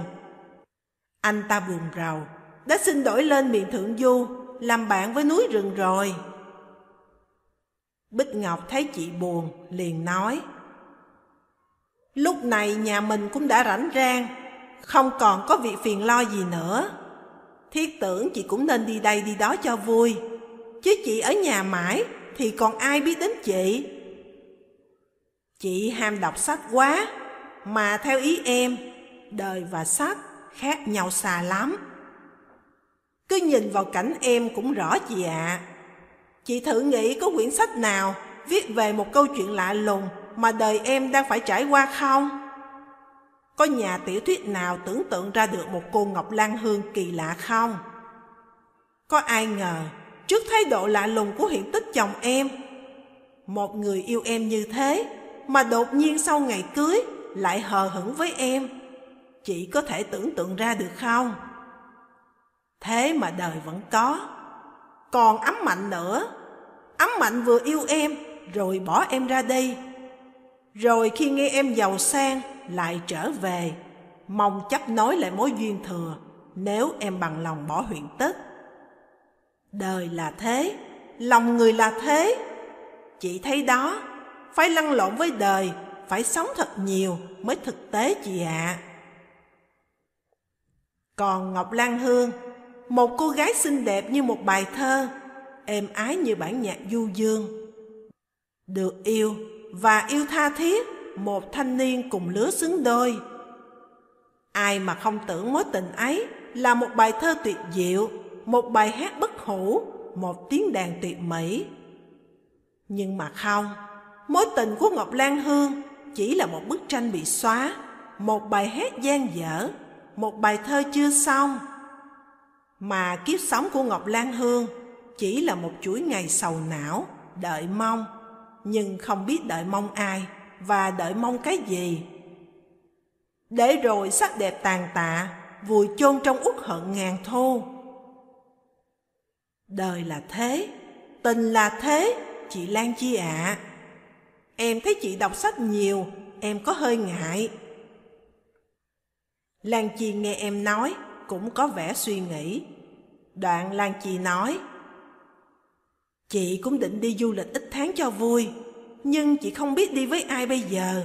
anh ta buồn rầu, đã xin đổi lên miền Thượng Du, làm bạn với núi rừng rồi. Bích Ngọc thấy chị buồn, liền nói. Lúc này nhà mình cũng đã rảnh rang, không còn có việc phiền lo gì nữa. Thiết tưởng chị cũng nên đi đây đi đó cho vui, chứ chị ở nhà mãi thì còn ai biết đến chị. Chị ham đọc sách quá, mà theo ý em, đời và sách khác nhau xa lắm. Cứ nhìn vào cảnh em cũng rõ chị ạ. Chị thử nghĩ có quyển sách nào viết về một câu chuyện lạ lùng mà đời em đang phải trải qua không? Có nhà tiểu thuyết nào tưởng tượng ra được một cô Ngọc Lan Hương kỳ lạ không? Có ai ngờ trước thái độ lạ lùng của hiện tích chồng em, một người yêu em như thế mà đột nhiên sau ngày cưới lại hờ hững với em. Chị có thể tưởng tượng ra được không? Thế mà đời vẫn có. Còn ấm mạnh nữa. Ấm mạnh vừa yêu em rồi bỏ em ra đi. Rồi khi nghe em giàu sang lại trở về, mong chấp nối lại mối duyên thừa nếu em bằng lòng bỏ huyện tức, Đời là thế, lòng người là thế. Chị thấy đó, phải lăn lộn với đời, phải sống thật nhiều mới thực tế chị ạ. À. Còn Ngọc Lan Hương, một cô gái xinh đẹp như một bài thơ, êm ái như bản nhạc du dương. Được yêu và yêu tha thiết, một thanh niên cùng lứa xứng đôi. Ai mà không tưởng mối tình ấy là một bài thơ tuyệt diệu, một bài hát bất hủ, một tiếng đàn tuyệt mỹ. Nhưng mà không, mối tình của Ngọc Lan Hương chỉ là một bức tranh bị xóa, một bài hát gian dở, một bài thơ chưa xong. Mà kiếp sống của Ngọc Lan Hương chỉ là một chuỗi ngày sầu não, đợi mong, nhưng không biết đợi mong ai và đợi mong cái gì. Để rồi sắc đẹp tàn tạ, vùi chôn trong uất hận ngàn thu. Đời là thế, tình là thế, chị Lan Chi ạ. À. Em thấy chị đọc sách nhiều, em có hơi ngại. Lan Chi nghe em nói, cũng có vẻ suy nghĩ. Đoạn Lan Chi nói, Chị cũng định đi du lịch ít tháng cho vui, nhưng chị không biết đi với ai bây giờ.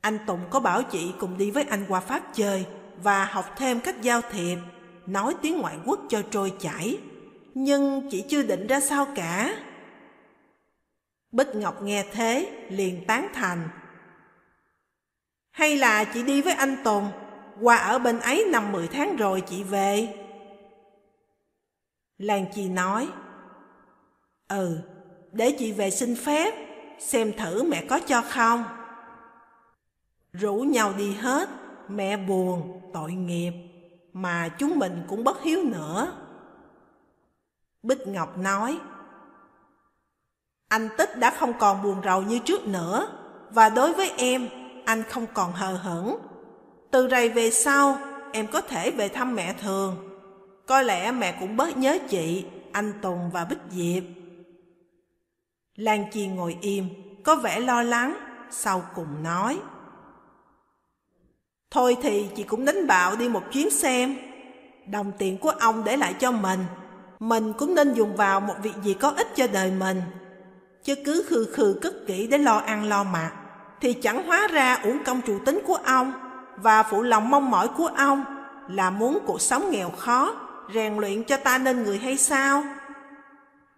Anh Tùng có bảo chị cùng đi với anh qua Pháp chơi và học thêm cách giao thiệp, nói tiếng ngoại quốc cho trôi chảy. Nhưng chị chưa định ra sao cả. Bích Ngọc nghe thế, liền tán thành. Hay là chị đi với anh Tùng, qua ở bên ấy năm mười tháng rồi chị về. Lan Chi nói, Ừ, để chị về xin phép, xem thử mẹ có cho không. Rủ nhau đi hết, mẹ buồn, tội nghiệp, mà chúng mình cũng bất hiếu nữa. Bích Ngọc nói, anh Tích đã không còn buồn rầu như trước nữa, và đối với em, anh không còn hờ hững. Từ rày về sau, em có thể về thăm mẹ thường. Có lẽ mẹ cũng bớt nhớ chị, anh Tùng và Bích Diệp. Lan Chi ngồi im, có vẻ lo lắng, sau cùng nói. Thôi thì chị cũng đánh bạo đi một chuyến xem. Đồng tiền của ông để lại cho mình, mình cũng nên dùng vào một việc gì có ích cho đời mình. Chứ cứ khư khư cất kỹ để lo ăn lo mặc, thì chẳng hóa ra uổng công trụ tính của ông và phụ lòng mong mỏi của ông là muốn cuộc sống nghèo khó, rèn luyện cho ta nên người hay sao?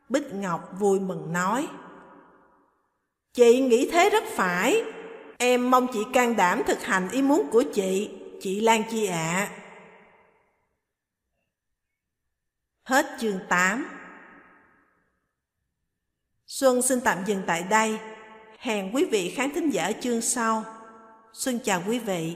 Bích Ngọc vui mừng nói. Chị nghĩ thế rất phải. Em mong chị can đảm thực hành ý muốn của chị, chị Lan Chi ạ. Hết chương 8 Xuân xin tạm dừng tại đây. Hẹn quý vị khán thính giả chương sau. Xuân chào quý vị.